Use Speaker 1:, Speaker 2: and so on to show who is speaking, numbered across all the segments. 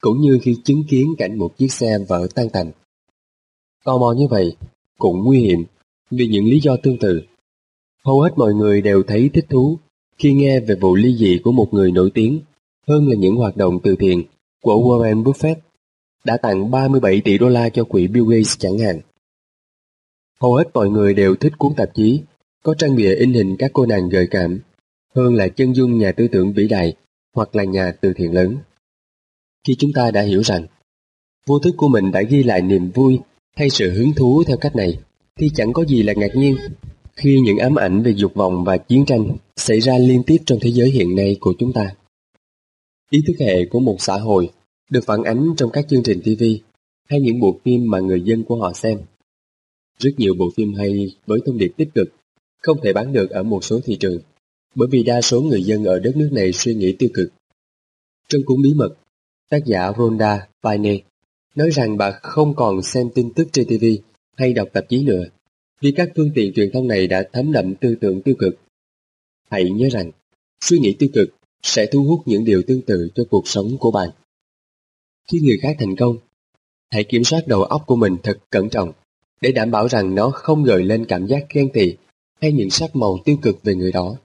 Speaker 1: cũng như khi chứng kiến cảnh một chiếc xe vỡ tan tành. Tò mò như vậy, cũng nguy hiểm vì những lý do tương tự. Hầu hết mọi người đều thấy thích thú khi nghe về vụ ly dị của một người nổi tiếng hơn là những hoạt động từ thiện của Warren Buffett, đã tặng 37 tỷ đô la cho quỹ Bill Gates chẳng hạn. Hầu hết mọi người đều thích cuốn tạp chí, có trang bìa in hình các cô nàng gợi cảm hơn là chân dung nhà tư tưởng vĩ đại hoặc là nhà từ thiện lớn. Khi chúng ta đã hiểu rằng vô thức của mình đã ghi lại niềm vui hay sự hứng thú theo cách này thì chẳng có gì là ngạc nhiên khi những ám ảnh về dục vọng và chiến tranh xảy ra liên tiếp trong thế giới hiện nay của chúng ta. Ý thức hệ của một xã hội được phản ánh trong các chương trình TV hay những bộ phim mà người dân của họ xem. Rất nhiều bộ phim hay với thông điệp tích cực không thể bán được ở một số thị trường bởi vì đa số người dân ở đất nước này suy nghĩ tiêu cực. Trong cuốn bí mật, tác giả Rhonda Byrne nói rằng bà không còn xem tin tức trên TV hay đọc tạp chí nữa vì các phương tiện truyền thông này đã thấm đậm tư tưởng tiêu cực. Hãy nhớ rằng, suy nghĩ tiêu cực sẽ thu hút những điều tương tự cho cuộc sống của bạn. Khi người khác thành công, hãy kiểm soát đầu óc của mình thật cẩn trọng để đảm bảo rằng nó không gợi lên cảm giác ghen tị hay những sắc màu tiêu cực về người đó.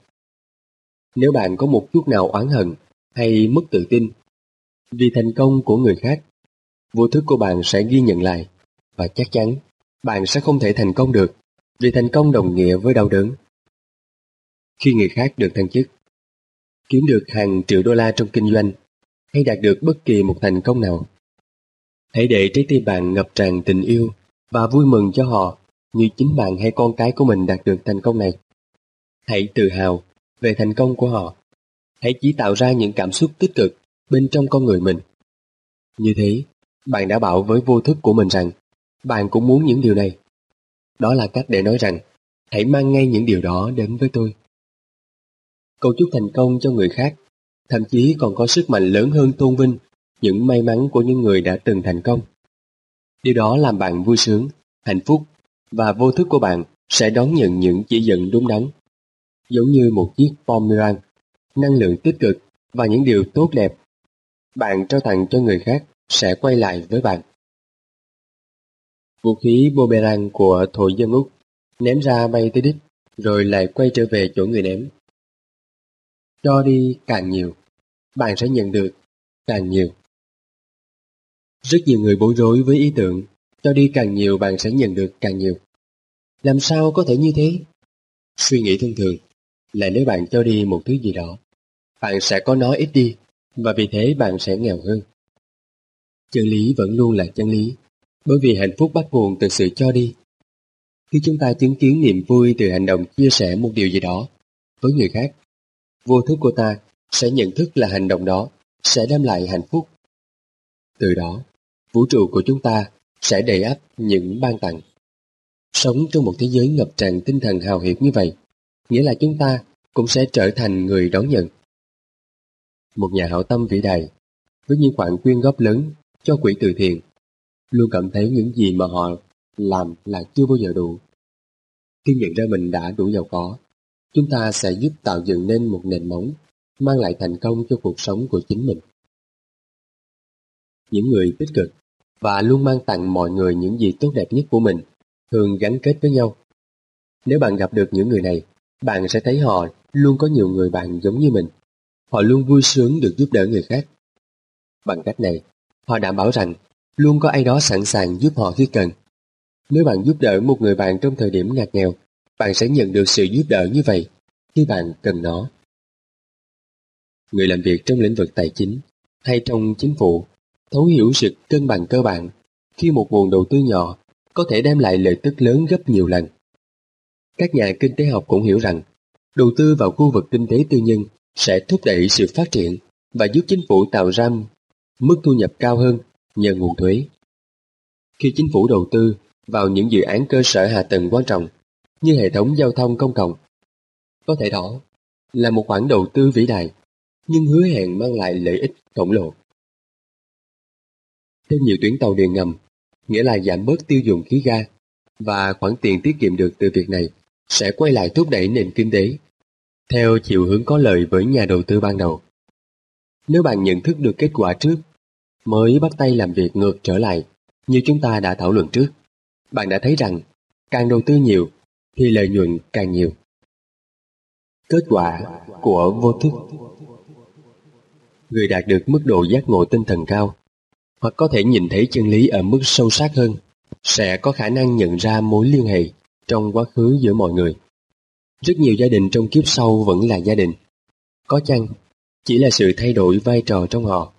Speaker 1: Nếu bạn có một chút nào oán hận hay mất tự tin vì thành công của người khác, vô thức của bạn sẽ ghi nhận lại và chắc chắn bạn sẽ không thể thành công được vì thành công đồng nghĩa với đau đớn. Khi người khác được thăng chức, kiếm được hàng triệu đô la trong kinh doanh hay đạt được bất kỳ một thành công nào, hãy để trái tim bạn ngập tràn tình yêu và vui mừng cho họ như chính bạn hay con cái của mình đạt được thành công này. Hãy tự hào về thành công của họ. Hãy chỉ tạo ra những cảm xúc tích cực bên trong con người mình. Như thế, bạn đã bảo với vô thức của mình rằng bạn cũng muốn những điều này. Đó là cách để nói rằng hãy mang ngay những điều đó đến với tôi. Cầu chúc thành công cho người khác, thậm chí còn có sức mạnh lớn hơn tôn vinh những may mắn của những người đã từng thành công. Điều đó làm bạn vui sướng, hạnh phúc và vô thức của bạn sẽ đón nhận những chỉ dẫn đúng đắn. Giống như một chiếc boomerang, năng lượng tích cực và những điều tốt đẹp bạn trao tặng cho người khác sẽ quay lại với bạn. Vũ khí boomerang của thổ dân Úc ném ra bay tới đích rồi lại quay trở về chỗ người ném. Cho đi càng nhiều, bạn sẽ nhận được càng nhiều. Rất nhiều người bối rối với ý tưởng cho đi càng nhiều bạn sẽ nhận được càng nhiều. Làm sao có thể như thế? Suy nghĩ thông thường là nếu bạn cho đi một thứ gì đó, bạn sẽ có nó ít đi và vì thế bạn sẽ nghèo hơn. Chân lý vẫn luôn là chân lý, bởi vì hạnh phúc bắt nguồn từ sự cho đi. Khi chúng ta chứng kiến niềm vui từ hành động chia sẻ một điều gì đó với người khác, vô thức của ta sẽ nhận thức là hành động đó sẽ đem lại hạnh phúc. Từ đó, vũ trụ của chúng ta sẽ đầy ắp những ban tặng. Sống trong một thế giới ngập tràn tinh thần hào hiệp như vậy, nghĩa là chúng ta cũng sẽ trở thành người đón nhận. Một nhà hảo tâm vĩ đại, với những khoản quyên góp lớn cho quỹ từ thiện, luôn cảm thấy những gì mà họ làm là chưa bao giờ đủ. Khi nhận ra mình đã đủ giàu có, chúng ta sẽ giúp tạo dựng nên một nền móng mang lại thành công cho cuộc sống của chính mình. Những người tích cực và luôn mang tặng mọi người những gì tốt đẹp nhất của mình, thường gắn kết với nhau. Nếu bạn gặp được những người này, bạn sẽ thấy họ luôn có nhiều người bạn giống như mình. Họ luôn vui sướng được giúp đỡ người khác. Bằng cách này, họ đảm bảo rằng luôn có ai đó sẵn sàng giúp họ khi cần. Nếu bạn giúp đỡ một người bạn trong thời điểm ngặt nghèo, bạn sẽ nhận được sự giúp đỡ như vậy khi bạn cần nó. Người làm việc trong lĩnh vực tài chính hay trong chính phủ thấu hiểu sự cân bằng cơ bản khi một nguồn đầu tư nhỏ có thể đem lại lợi tức lớn gấp nhiều lần. Các nhà kinh tế học cũng hiểu rằng đầu tư vào khu vực kinh tế tư nhân sẽ thúc đẩy sự phát triển và giúp chính phủ tạo ra mức thu nhập cao hơn nhờ nguồn thuế. Khi chính phủ đầu tư vào những dự án cơ sở hạ tầng quan trọng như hệ thống giao thông công cộng, có thể đó là một khoản đầu tư vĩ đại nhưng hứa hẹn mang lại lợi ích khổng lồ. Thêm nhiều tuyến tàu điện ngầm, nghĩa là giảm bớt tiêu dùng khí ga, và khoản tiền tiết kiệm được từ việc này sẽ quay lại thúc đẩy nền kinh tế, theo chiều hướng có lợi với nhà đầu tư ban đầu. Nếu bạn nhận thức được kết quả trước, mới bắt tay làm việc ngược trở lại như chúng ta đã thảo luận trước. Bạn đã thấy rằng càng đầu tư nhiều thì lợi nhuận càng nhiều. Kết quả của vô thức Người đạt được mức độ giác ngộ tinh thần cao hoặc có thể nhìn thấy chân lý ở mức sâu sắc hơn sẽ có khả năng nhận ra mối liên hệ trong quá khứ giữa mọi người. Rất nhiều gia đình trong kiếp sau vẫn là gia đình. Có chăng, chỉ là sự thay đổi vai trò trong họ.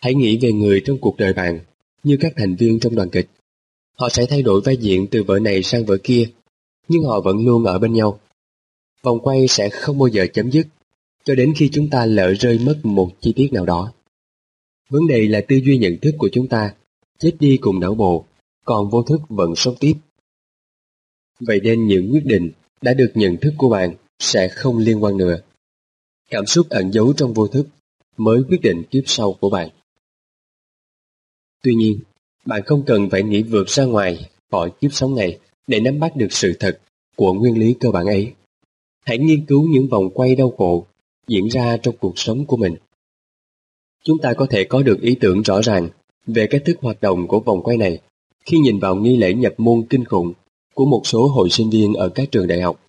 Speaker 1: Hãy nghĩ về người trong cuộc đời bạn như các thành viên trong đoàn kịch. Họ sẽ thay đổi vai diện từ vở này sang vở kia, nhưng họ vẫn luôn ở bên nhau. Vòng quay sẽ không bao giờ chấm dứt, cho đến khi chúng ta lỡ rơi mất một chi tiết nào đó. Vấn đề là tư duy nhận thức của chúng ta, chết đi cùng não bộ, còn vô thức vẫn sống tiếp. Vậy nên những quyết định đã được nhận thức của bạn sẽ không liên quan nữa. Cảm xúc ẩn giấu trong vô thức mới quyết định kiếp sau của bạn. Tuy nhiên, bạn không cần phải nghĩ vượt ra ngoài khỏi kiếp sống này để nắm bắt được sự thật của nguyên lý cơ bản ấy. Hãy nghiên cứu những vòng quay đau khổ diễn ra trong cuộc sống của mình. Chúng ta có thể có được ý tưởng rõ ràng về cách thức hoạt động của vòng quay này khi nhìn vào nghi lễ nhập môn kinh khủng của một số hội sinh viên ở các trường đại học.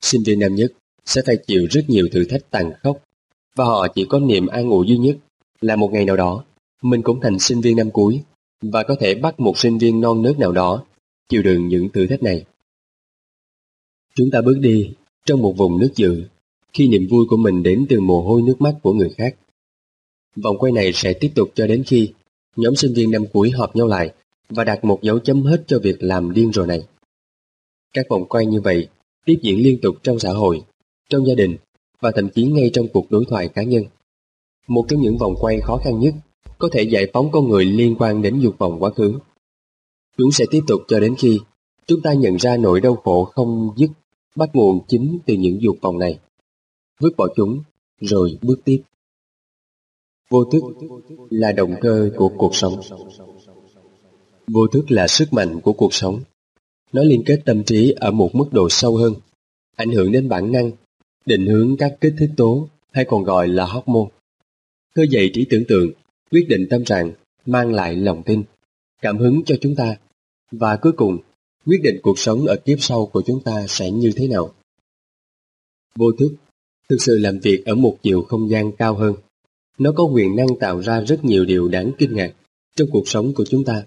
Speaker 1: Sinh viên năm nhất sẽ phải chịu rất nhiều thử thách tàn khốc, và họ chỉ có niềm an ủi duy nhất là một ngày nào đó, mình cũng thành sinh viên năm cuối và có thể bắt một sinh viên non nớt nào đó chịu đựng những thử thách này. Chúng ta bước đi trong một vùng nước dự khi niềm vui của mình đến từ mồ hôi nước mắt của người khác. Vòng quay này sẽ tiếp tục cho đến khi nhóm sinh viên năm cuối họp nhau lại và đặt một dấu chấm hết cho việc làm điên rồ này. Các vòng quay như vậy tiếp diễn liên tục trong xã hội, trong gia đình và thậm chí ngay trong cuộc đối thoại cá nhân. Một trong những vòng quay khó khăn nhất có thể giải phóng con người liên quan đến dục vọng quá khứ. Chúng sẽ tiếp tục cho đến khi chúng ta nhận ra nỗi đau khổ không dứt bắt nguồn chính từ những dục vọng này. Vứt bỏ chúng, rồi bước tiếp. Vô thức là động cơ của cuộc sống. Vô thức là sức mạnh của cuộc sống. Nó liên kết tâm trí ở một mức độ sâu hơn, ảnh hưởng đến bản năng, định hướng các kích thích tố hay còn gọi là hormone. Khơi dậy trí tưởng tượng, quyết định tâm trạng, mang lại lòng tin, cảm hứng cho chúng ta. Và cuối cùng, quyết định cuộc sống ở kiếp sau của chúng ta sẽ như thế nào. Vô thức thực sự làm việc ở một chiều không gian cao hơn. Nó có quyền năng tạo ra rất nhiều điều đáng kinh ngạc trong cuộc sống của chúng ta.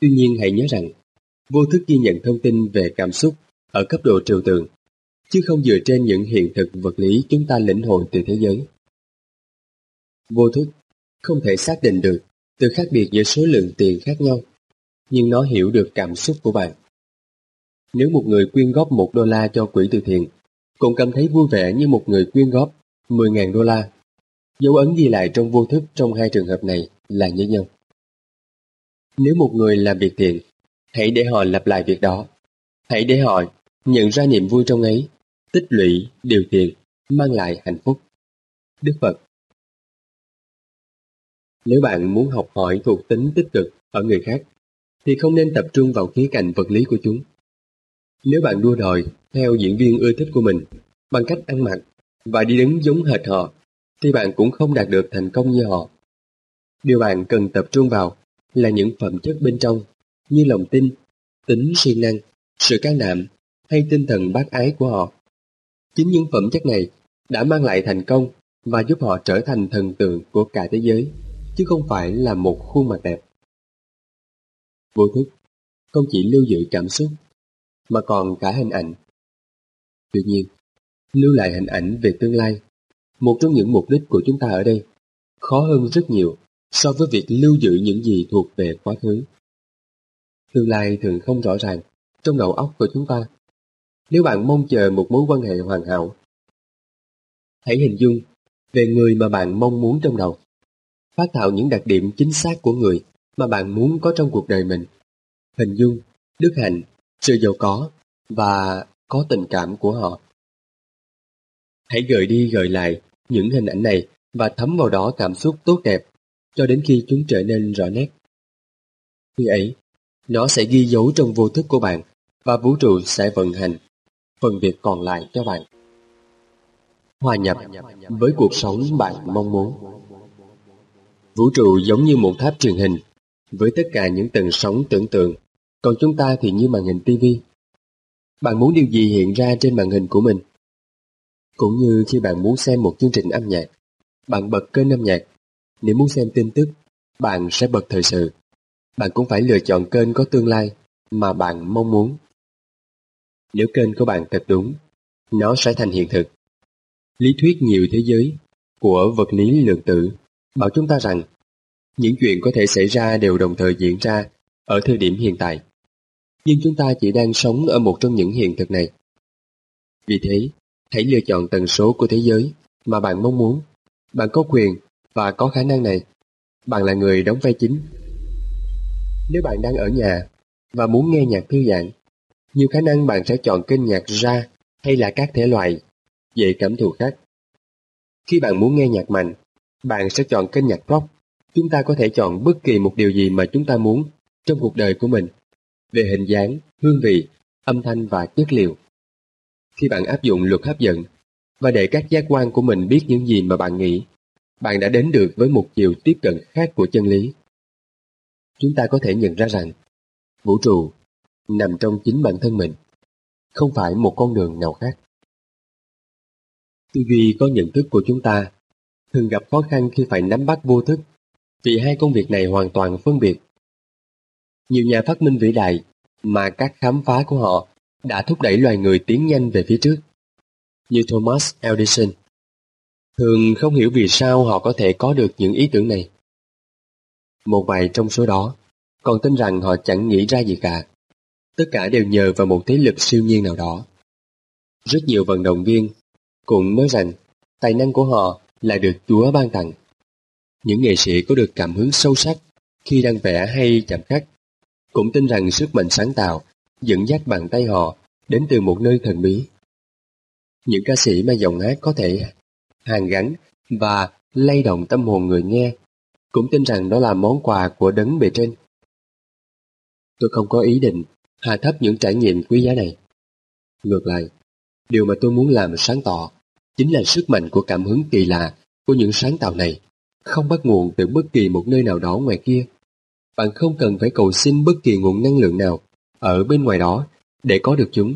Speaker 1: Tuy nhiên hãy nhớ rằng, vô thức ghi nhận thông tin về cảm xúc ở cấp độ trừu tượng, chứ không dựa trên những hiện thực vật lý chúng ta lĩnh hội từ thế giới. Vô thức không thể xác định được từ khác biệt giữa số lượng tiền khác nhau, nhưng nó hiểu được cảm xúc của bạn. Nếu một người quyên góp một đô la cho quỹ từ thiện, cũng cảm thấy vui vẻ như một người quyên góp 10.000 đô la. Dấu ấn ghi lại trong vô thức trong hai trường hợp này là như nhau. Nếu một người làm việc thiện, hãy để họ lặp lại việc đó. Hãy để họ nhận ra niềm vui trong ấy, tích lũy, điều thiện, mang lại hạnh phúc. Đức Phật Nếu bạn muốn học hỏi thuộc tính tích cực ở người khác, thì không nên tập trung vào khía cạnh vật lý của chúng. Nếu bạn đua đòi theo diễn viên ưa thích của mình bằng cách ăn mặc và đi đứng giống hệt họ, thì bạn cũng không đạt được thành công như họ. Điều bạn cần tập trung vào là những phẩm chất bên trong như lòng tin, tính siêng năng, sự can đảm hay tinh thần bác ái của họ. Chính những phẩm chất này đã mang lại thành công và giúp họ trở thành thần tượng của cả thế giới, chứ không phải là một khuôn mặt đẹp. Vô thức không chỉ lưu giữ cảm xúc, mà còn cả hình ảnh. Tuy nhiên, lưu lại hình ảnh về tương lai, một trong những mục đích của chúng ta ở đây, khó hơn rất nhiều so với việc lưu giữ những gì thuộc về quá khứ. Tương lai thường không rõ ràng trong đầu óc của chúng ta. Nếu bạn mong chờ một mối quan hệ hoàn hảo, hãy hình dung về người mà bạn mong muốn trong đầu. Phát thảo những đặc điểm chính xác của người mà bạn muốn có trong cuộc đời mình. Hình dung, đức hạnh, sự giàu có và có tình cảm của họ. Hãy gợi đi gợi lại những hình ảnh này và thấm vào đó cảm xúc tốt đẹp cho đến khi chúng trở nên rõ nét. Khi ấy, nó sẽ ghi dấu trong vô thức của bạn và vũ trụ sẽ vận hành phần việc còn lại cho bạn. Hòa nhập với cuộc sống bạn mong muốn. Vũ trụ giống như một tháp truyền hình, với tất cả những tầng sóng tưởng tượng, còn chúng ta thì như màn hình tivi. Bạn muốn điều gì hiện ra trên màn hình của mình? Cũng như khi bạn muốn xem một chương trình âm nhạc, bạn bật kênh âm nhạc. Nếu muốn xem tin tức, bạn sẽ bật thời sự. Bạn cũng phải lựa chọn kênh có tương lai mà bạn mong muốn. Nếu kênh của bạn thật đúng, nó sẽ thành hiện thực. Lý thuyết nhiều thế giới của vật lý lượng tử bảo chúng ta rằng những chuyện có thể xảy ra đều đồng thời diễn ra ở thời điểm hiện tại. Nhưng chúng ta chỉ đang sống ở một trong những hiện thực này. Vì thế, hãy lựa chọn tần số của thế giới mà bạn mong muốn. Bạn có quyền và có khả năng này. Bạn là người đóng vai chính. Nếu bạn đang ở nhà và muốn nghe nhạc thư giãn, nhiều khả năng bạn sẽ chọn kênh nhạc ra hay là các thể loại dễ cảm thụ khác. Khi bạn muốn nghe nhạc mạnh, bạn sẽ chọn kênh nhạc rock. Chúng ta có thể chọn bất kỳ một điều gì mà chúng ta muốn trong cuộc đời của mình, về hình dáng, hương vị, âm thanh và chất liệu. Khi bạn áp dụng luật hấp dẫn và để các giác quan của mình biết những gì mà bạn nghĩ, bạn đã đến được với một chiều tiếp cận khác của chân lý. Chúng ta có thể nhận ra rằng vũ trụ nằm trong chính bản thân mình, không phải một con đường nào khác. Tư duy có nhận thức của chúng ta thường gặp khó khăn khi phải nắm bắt vô thức, vì hai công việc này hoàn toàn phân biệt. Nhiều nhà phát minh vĩ đại mà các khám phá của họ đã thúc đẩy loài người tiến nhanh về phía trước, như Thomas Edison. Thường không hiểu vì sao họ có thể có được những ý tưởng này. Một vài trong số đó còn tin rằng họ chẳng nghĩ ra gì cả. Tất cả đều nhờ vào một thế lực siêu nhiên nào đó. Rất nhiều vận động viên cũng nói rằng tài năng của họ là được Chúa ban tặng. Những nghệ sĩ có được cảm hứng sâu sắc khi đang vẽ hay chạm khắc, cũng tin rằng sức mạnh sáng tạo dẫn dắt bàn tay họ đến từ một nơi thần bí. Những ca sĩ mà giọng hát có thể hàn gắn và lay động tâm hồn người nghe, cũng tin rằng đó là món quà của đấng bề trên. Tôi không có ý định hạ thấp những trải nghiệm quý giá này. Ngược lại, điều mà tôi muốn làm sáng tỏ chính là sức mạnh của cảm hứng kỳ lạ của những sáng tạo này, không bắt nguồn từ bất kỳ một nơi nào đó ngoài kia. Bạn không cần phải cầu xin bất kỳ nguồn năng lượng nào ở bên ngoài đó để có được chúng.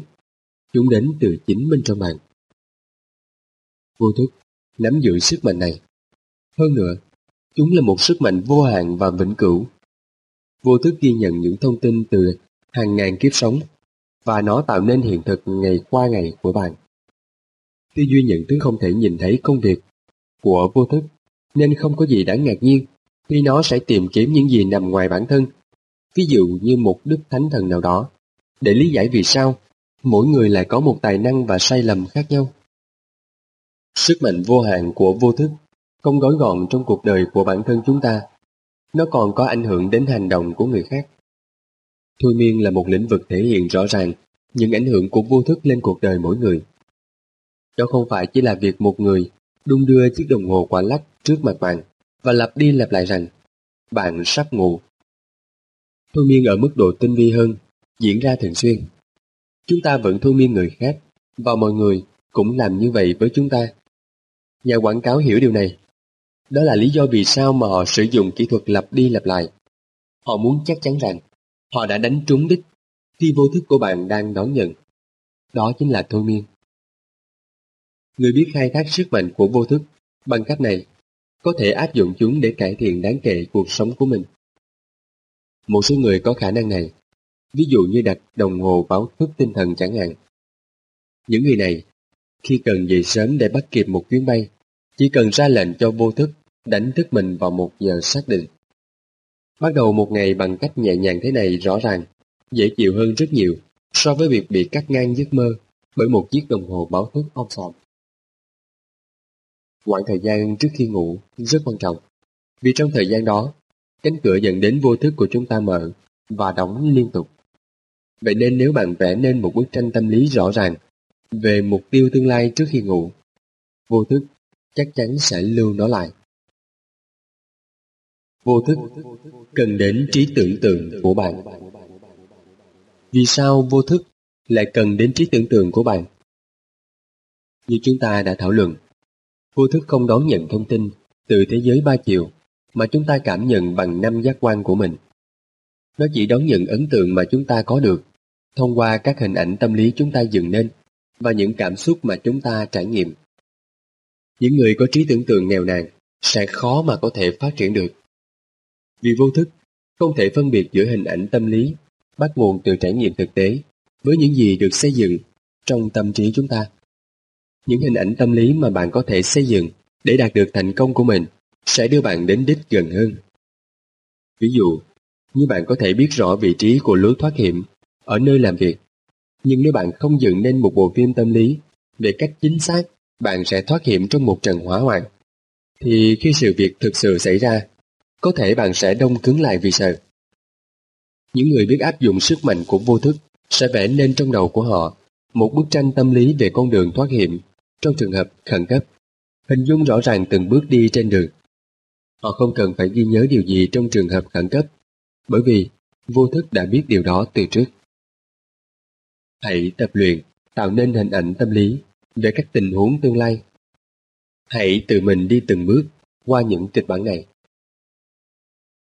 Speaker 1: Chúng đến từ chính bên trong bạn. Vô thức nắm giữ sức mạnh này. Hơn nữa, chúng là một sức mạnh vô hạn và vĩnh cửu. Vô thức ghi nhận những thông tin từ hàng ngàn kiếp sống và nó tạo nên hiện thực ngày qua ngày của bạn. Tư duy nhận thức không thể nhìn thấy công việc của vô thức, nên không có gì đáng ngạc nhiên khi nó sẽ tìm kiếm những gì nằm ngoài bản thân, ví dụ như một đức thánh thần nào đó, để lý giải vì sao mỗi người lại có một tài năng và sai lầm khác nhau. Sức mạnh vô hạn của vô thức không gói gọn trong cuộc đời của bản thân chúng ta, nó còn có ảnh hưởng đến hành động của người khác. Thôi miên là một lĩnh vực thể hiện rõ ràng những ảnh hưởng của vô thức lên cuộc đời mỗi người. Đó không phải chỉ là việc một người đung đưa chiếc đồng hồ quả lắc trước mặt bạn và lặp đi lặp lại rằng bạn sắp ngủ. Thôi miên ở mức độ tinh vi hơn, diễn ra thường xuyên. Chúng ta vẫn thôi miên người khác và mọi người cũng làm như vậy với chúng ta. Nhà quảng cáo hiểu điều này. Đó là lý do vì sao mà họ sử dụng kỹ thuật lặp đi lặp lại. Họ muốn chắc chắn rằng họ đã đánh trúng đích khi vô thức của bạn đang đón nhận. Đó chính là thôi miên. Người biết khai thác sức mạnh của vô thức bằng cách này có thể áp dụng chúng để cải thiện đáng kể cuộc sống của mình. Một số người có khả năng này, ví dụ như đặt đồng hồ báo thức tinh thần chẳng hạn. Những người này, khi cần dậy sớm để bắt kịp một chuyến bay, chỉ cần ra lệnh cho vô thức đánh thức mình vào một giờ xác định. Bắt đầu một ngày bằng cách nhẹ nhàng thế này rõ ràng, dễ chịu hơn rất nhiều so với việc bị cắt ngang giấc mơ bởi một chiếc đồng hồ báo thức om phòng. Quãng thời gian trước khi ngủ rất quan trọng, vì trong thời gian đó, cánh cửa dẫn đến vô thức của chúng ta mở và đóng liên tục. Vậy nên nếu bạn vẽ nên một bức tranh tâm lý rõ ràng về mục tiêu tương lai trước khi ngủ, vô thức chắc chắn sẽ lưu nó lại. Vô thức cần đến trí tưởng tượng của bạn. Vì sao vô thức lại cần đến trí tưởng tượng của bạn? Như chúng ta đã thảo luận, vô thức không đón nhận thông tin từ thế giới ba chiều mà chúng ta cảm nhận bằng năm giác quan của mình. Nó chỉ đón nhận ấn tượng mà chúng ta có được thông qua các hình ảnh tâm lý chúng ta dựng nên và những cảm xúc mà chúng ta trải nghiệm. Những người có trí tưởng tượng nghèo nàn sẽ khó mà có thể phát triển được. Vì vô thức, không thể phân biệt giữa hình ảnh tâm lý bắt nguồn từ trải nghiệm thực tế với những gì được xây dựng trong tâm trí chúng ta. Những hình ảnh tâm lý mà bạn có thể xây dựng để đạt được thành công của mình sẽ đưa bạn đến đích gần hơn. Ví dụ, như bạn có thể biết rõ vị trí của lối thoát hiểm ở nơi làm việc, nhưng nếu bạn không dựng nên một bộ phim tâm lý về cách chính xác bạn sẽ thoát hiểm trong một trận hỏa hoạn, thì khi sự việc thực sự xảy ra, có thể bạn sẽ đông cứng lại vì sợ. Những người biết áp dụng sức mạnh của vô thức sẽ vẽ nên trong đầu của họ một bức tranh tâm lý về con đường thoát hiểm trong trường hợp khẩn cấp, hình dung rõ ràng từng bước đi trên đường. Họ không cần phải ghi nhớ điều gì trong trường hợp khẩn cấp, bởi vì vô thức đã biết điều đó từ trước. Hãy tập luyện, tạo nên hình ảnh tâm lý về các tình huống tương lai. Hãy tự mình đi từng bước qua những kịch bản này.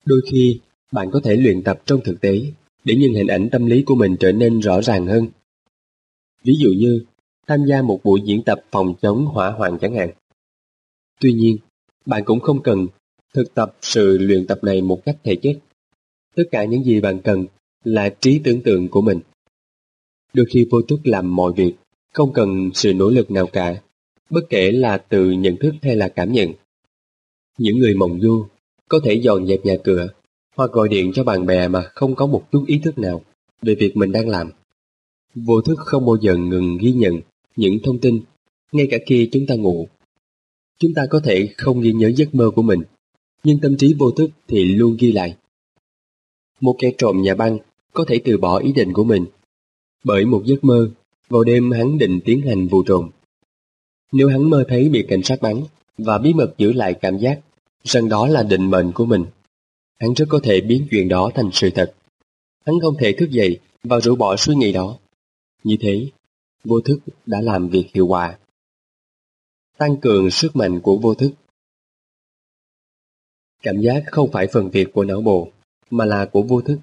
Speaker 1: Đôi khi, bạn có thể luyện tập trong thực tế để những hình ảnh tâm lý của mình trở nên rõ ràng hơn. Ví dụ như, tham gia một buổi diễn tập phòng chống hỏa hoạn chẳng hạn. Tuy nhiên, bạn cũng không cần thực tập sự luyện tập này một cách thể chất. Tất cả những gì bạn cần là trí tưởng tượng của mình. Đôi khi vô thức làm mọi việc, không cần sự nỗ lực nào cả, bất kể là từ nhận thức hay là cảm nhận. Những người mộng du có thể dọn dẹp nhà cửa hoặc gọi điện cho bạn bè mà không có một chút ý thức nào về việc mình đang làm. Vô thức không bao giờ ngừng ghi nhận những thông tin, ngay cả khi chúng ta ngủ. Chúng ta có thể không ghi nhớ giấc mơ của mình, nhưng tâm trí vô thức thì luôn ghi lại. Một kẻ trộm nhà băng có thể từ bỏ ý định của mình bởi một giấc mơ vào đêm hắn định tiến hành vụ trộm. Nếu hắn mơ thấy bị cảnh sát bắn và bí mật giữ lại cảm giác rằng đó là định mệnh của mình, hắn rất có thể biến chuyện đó thành sự thật. Hắn không thể thức dậy và rũ bỏ suy nghĩ đó. Như thế, vô thức đã làm việc hiệu quả. Tăng cường sức mạnh của vô thức Cảm giác không phải phần việc của não bộ, mà là của vô thức.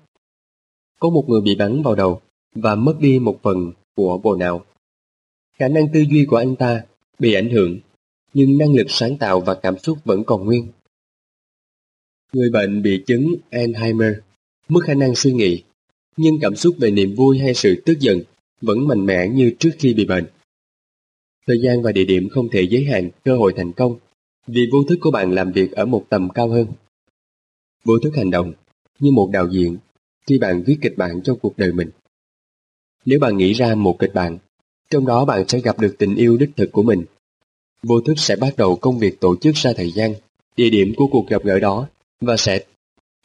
Speaker 1: Có một người bị bắn vào đầu và mất đi một phần của bộ não. Khả năng tư duy của anh ta bị ảnh hưởng, nhưng năng lực sáng tạo và cảm xúc vẫn còn nguyên. Người bệnh bị chứng Alzheimer mất khả năng suy nghĩ, nhưng cảm xúc về niềm vui hay sự tức giận vẫn mạnh mẽ như trước khi bị bệnh. Thời gian và địa điểm không thể giới hạn cơ hội thành công vì vô thức của bạn làm việc ở một tầm cao hơn. Vô thức hành động như một đạo diễn khi bạn viết kịch bản cho cuộc đời mình. Nếu bạn nghĩ ra một kịch bản, trong đó bạn sẽ gặp được tình yêu đích thực của mình. Vô thức sẽ bắt đầu công việc tổ chức ra thời gian, địa điểm của cuộc gặp gỡ đó và sẽ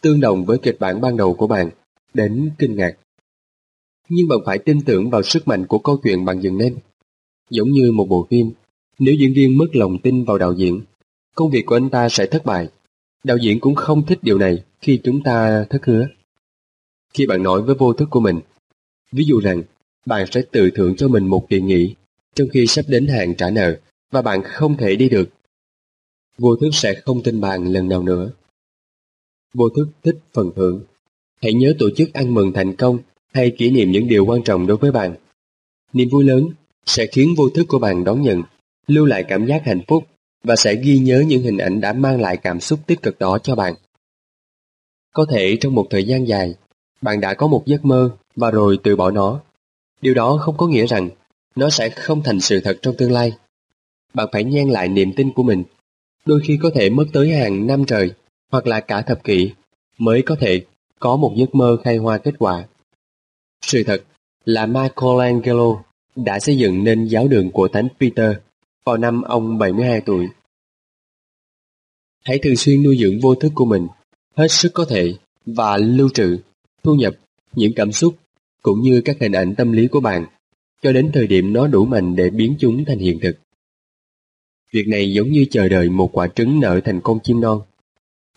Speaker 1: tương đồng với kịch bản ban đầu của bạn, đến kinh ngạc. Nhưng bạn phải tin tưởng vào sức mạnh của câu chuyện bạn dựng nên. Giống như một bộ phim, nếu diễn viên mất lòng tin vào đạo diễn, công việc của anh ta sẽ thất bại. Đạo diễn cũng không thích điều này khi chúng ta thất hứa. Khi bạn nói với vô thức của mình, ví dụ rằng bạn sẽ tự thưởng cho mình một kỳ nghỉ trong khi sắp đến hạn trả nợ và bạn không thể đi được. Vô thức sẽ không tin bạn lần nào nữa. Vô thức thích phần thưởng. Hãy nhớ tổ chức ăn mừng thành công hay kỷ niệm những điều quan trọng đối với bạn. Niềm vui lớn sẽ khiến vô thức của bạn đón nhận, lưu lại cảm giác hạnh phúc và sẽ ghi nhớ những hình ảnh đã mang lại cảm xúc tích cực đó cho bạn. Có thể trong một thời gian dài, bạn đã có một giấc mơ và rồi từ bỏ nó Điều đó không có nghĩa rằng nó sẽ không thành sự thật trong tương lai. Bạn phải nhen lại niềm tin của mình. Đôi khi có thể mất tới hàng năm trời hoặc là cả thập kỷ mới có thể có một giấc mơ khai hoa kết quả. Sự thật là Michelangelo đã xây dựng nên giáo đường của Thánh Peter vào năm ông 72 tuổi. Hãy thường xuyên nuôi dưỡng vô thức của mình, hết sức có thể, và lưu trữ, thu nhập những cảm xúc cũng như các hình ảnh tâm lý của bạn, cho đến thời điểm nó đủ mạnh để biến chúng thành hiện thực. Việc này giống như chờ đợi một quả trứng nở thành con chim non.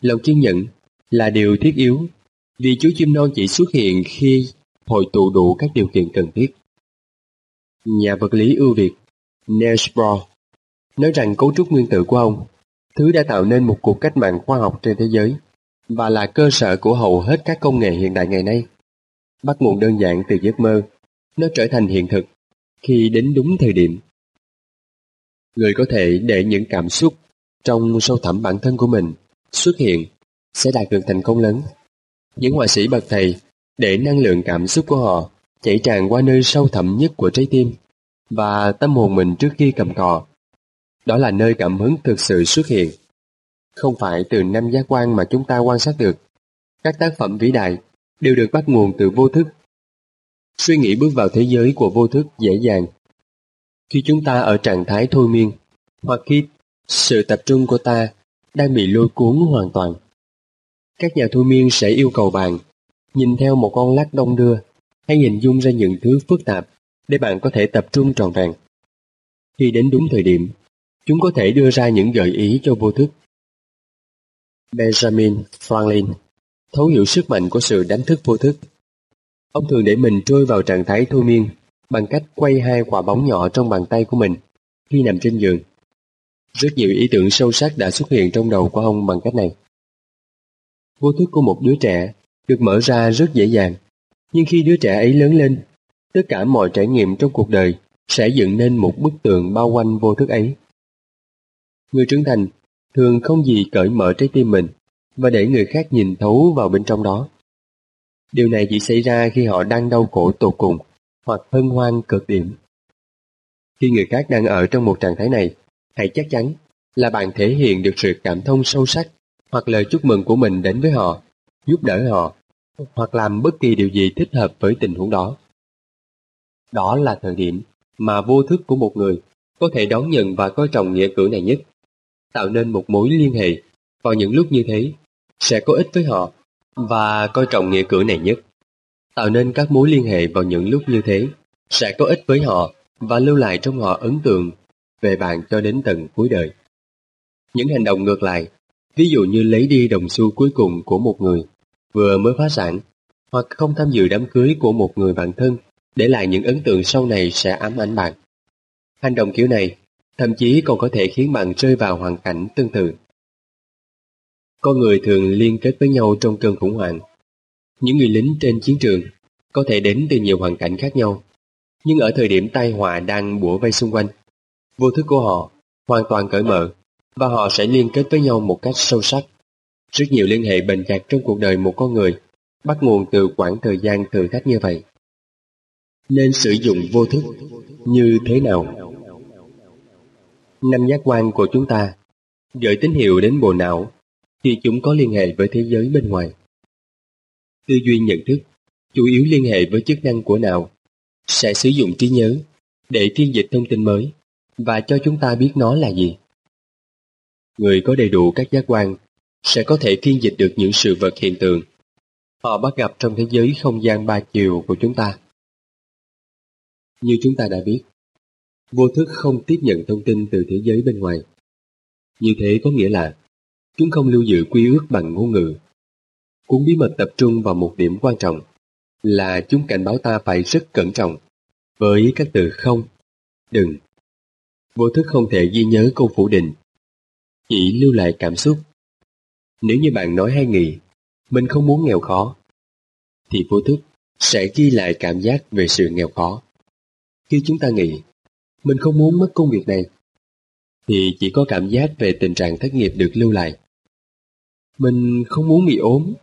Speaker 1: Lòng kiên nhẫn là điều thiết yếu, vì chú chim non chỉ xuất hiện khi hội tụ đủ các điều kiện cần thiết. Nhà vật lý ưu việt Niels Bohr nói rằng cấu trúc nguyên tử của ông thứ đã tạo nên một cuộc cách mạng khoa học trên thế giới và là cơ sở của hầu hết các công nghệ hiện đại ngày nay. Bắt nguồn đơn giản từ giấc mơ, nó trở thành hiện thực khi đến đúng thời điểm. Người có thể để những cảm xúc trong sâu thẳm bản thân của mình xuất hiện sẽ đạt được thành công lớn. Những họa sĩ bậc thầy để năng lượng cảm xúc của họ chảy tràn qua nơi sâu thẳm nhất của trái tim và tâm hồn mình trước khi cầm cò. Đó là nơi cảm hứng thực sự xuất hiện. Không phải từ năm giác quan mà chúng ta quan sát được. Các tác phẩm vĩ đại đều được bắt nguồn từ vô thức. Suy nghĩ bước vào thế giới của vô thức dễ dàng. Khi chúng ta ở trạng thái thôi miên, hoặc khi sự tập trung của ta đang bị lôi cuốn hoàn toàn. Các nhà thôi miên sẽ yêu cầu bạn nhìn theo một con lắc đông đưa hay hình dung ra những thứ phức tạp để bạn có thể tập trung tròn vẹn. Khi đến đúng thời điểm, chúng có thể đưa ra những gợi ý cho vô thức. Benjamin Franklin thấu hiểu sức mạnh của sự đánh thức vô thức. Ông thường để mình trôi vào trạng thái thôi miên bằng cách quay hai quả bóng nhỏ trong bàn tay của mình khi nằm trên giường. Rất nhiều ý tưởng sâu sắc đã xuất hiện trong đầu của ông bằng cách này. Vô thức của một đứa trẻ được mở ra rất dễ dàng, nhưng khi đứa trẻ ấy lớn lên, tất cả mọi trải nghiệm trong cuộc đời sẽ dựng nên một bức tường bao quanh vô thức ấy. Người trưởng thành thường không gì cởi mở trái tim mình và để người khác nhìn thấu vào bên trong đó. Điều này chỉ xảy ra khi họ đang đau khổ tột cùng hoặc hân hoan cực điểm. Khi người khác đang ở trong một trạng thái này, hãy chắc chắn là bạn thể hiện được sự cảm thông sâu sắc hoặc lời chúc mừng của mình đến với họ, giúp đỡ họ, hoặc làm bất kỳ điều gì thích hợp với tình huống đó. Đó là thời điểm mà vô thức của một người có thể đón nhận và coi trọng nghĩa cử này nhất, tạo nên một mối liên hệ vào những lúc như thế sẽ có ích với họ và coi trọng nghĩa cử này nhất. Tạo nên các mối liên hệ vào những lúc như thế sẽ có ích với họ và lưu lại trong họ ấn tượng về bạn cho đến tận cuối đời. Những hành động ngược lại, ví dụ như lấy đi đồng xu cuối cùng của một người vừa mới phá sản, hoặc không tham dự đám cưới của một người bạn thân, để lại những ấn tượng sau này sẽ ám ảnh bạn. Hành động kiểu này thậm chí còn có thể khiến bạn rơi vào hoàn cảnh tương tự. Con người thường liên kết với nhau trong cơn khủng hoảng. Những người lính trên chiến trường có thể đến từ nhiều hoàn cảnh khác nhau, nhưng ở thời điểm tai họa đang bủa vây xung quanh, vô thức của họ hoàn toàn cởi mở và họ sẽ liên kết với nhau một cách sâu sắc. Rất nhiều liên hệ bền chặt trong cuộc đời một con người bắt nguồn từ quãng thời gian thử thách như vậy. Nên sử dụng vô thức như thế nào? Năm giác quan của chúng ta gửi tín hiệu đến bộ não thì chúng có liên hệ với thế giới bên ngoài. Tư duy nhận thức chủ yếu liên hệ với chức năng của não sẽ sử dụng trí nhớ để phiên dịch thông tin mới và cho chúng ta biết nó là gì. Người có đầy đủ các giác quan sẽ có thể phiên dịch được những sự vật hiện tượng họ bắt gặp trong thế giới không gian ba chiều của chúng ta. Như chúng ta đã biết, vô thức không tiếp nhận thông tin từ thế giới bên ngoài. Như thế có nghĩa là chúng không lưu giữ quy ước bằng ngôn ngữ. Cuốn bí mật tập trung vào một điểm quan trọng là chúng cảnh báo ta phải rất cẩn trọng với các từ không, đừng. Vô thức không thể ghi nhớ câu phủ định, chỉ lưu lại cảm xúc. Nếu như bạn nói hay nghĩ, mình không muốn nghèo khó, thì vô thức sẽ ghi lại cảm giác về sự nghèo khó. Khi chúng ta nghĩ, mình không muốn mất công việc này, thì chỉ có cảm giác về tình trạng thất nghiệp được lưu lại. Mình không muốn bị ốm,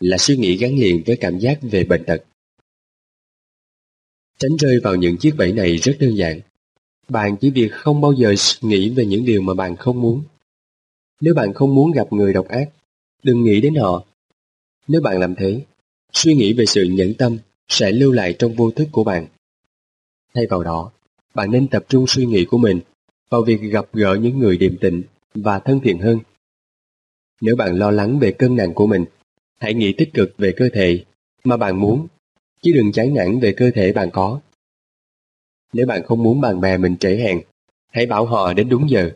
Speaker 1: là suy nghĩ gắn liền với cảm giác về bệnh tật. Tránh rơi vào những chiếc bẫy này rất đơn giản. Bạn chỉ việc không bao giờ nghĩ về những điều mà bạn không muốn. Nếu bạn không muốn gặp người độc ác, đừng nghĩ đến họ. Nếu bạn làm thế, suy nghĩ về sự nhẫn tâm sẽ lưu lại trong vô thức của bạn. Thay vào đó, bạn nên tập trung suy nghĩ của mình vào việc gặp gỡ những người điềm tĩnh và thân thiện hơn. Nếu bạn lo lắng về cân nặng của mình, hãy nghĩ tích cực về cơ thể mà bạn muốn, chứ đừng chán nản về cơ thể bạn có. Nếu bạn không muốn bạn bè mình trễ hẹn, hãy bảo họ đến đúng giờ.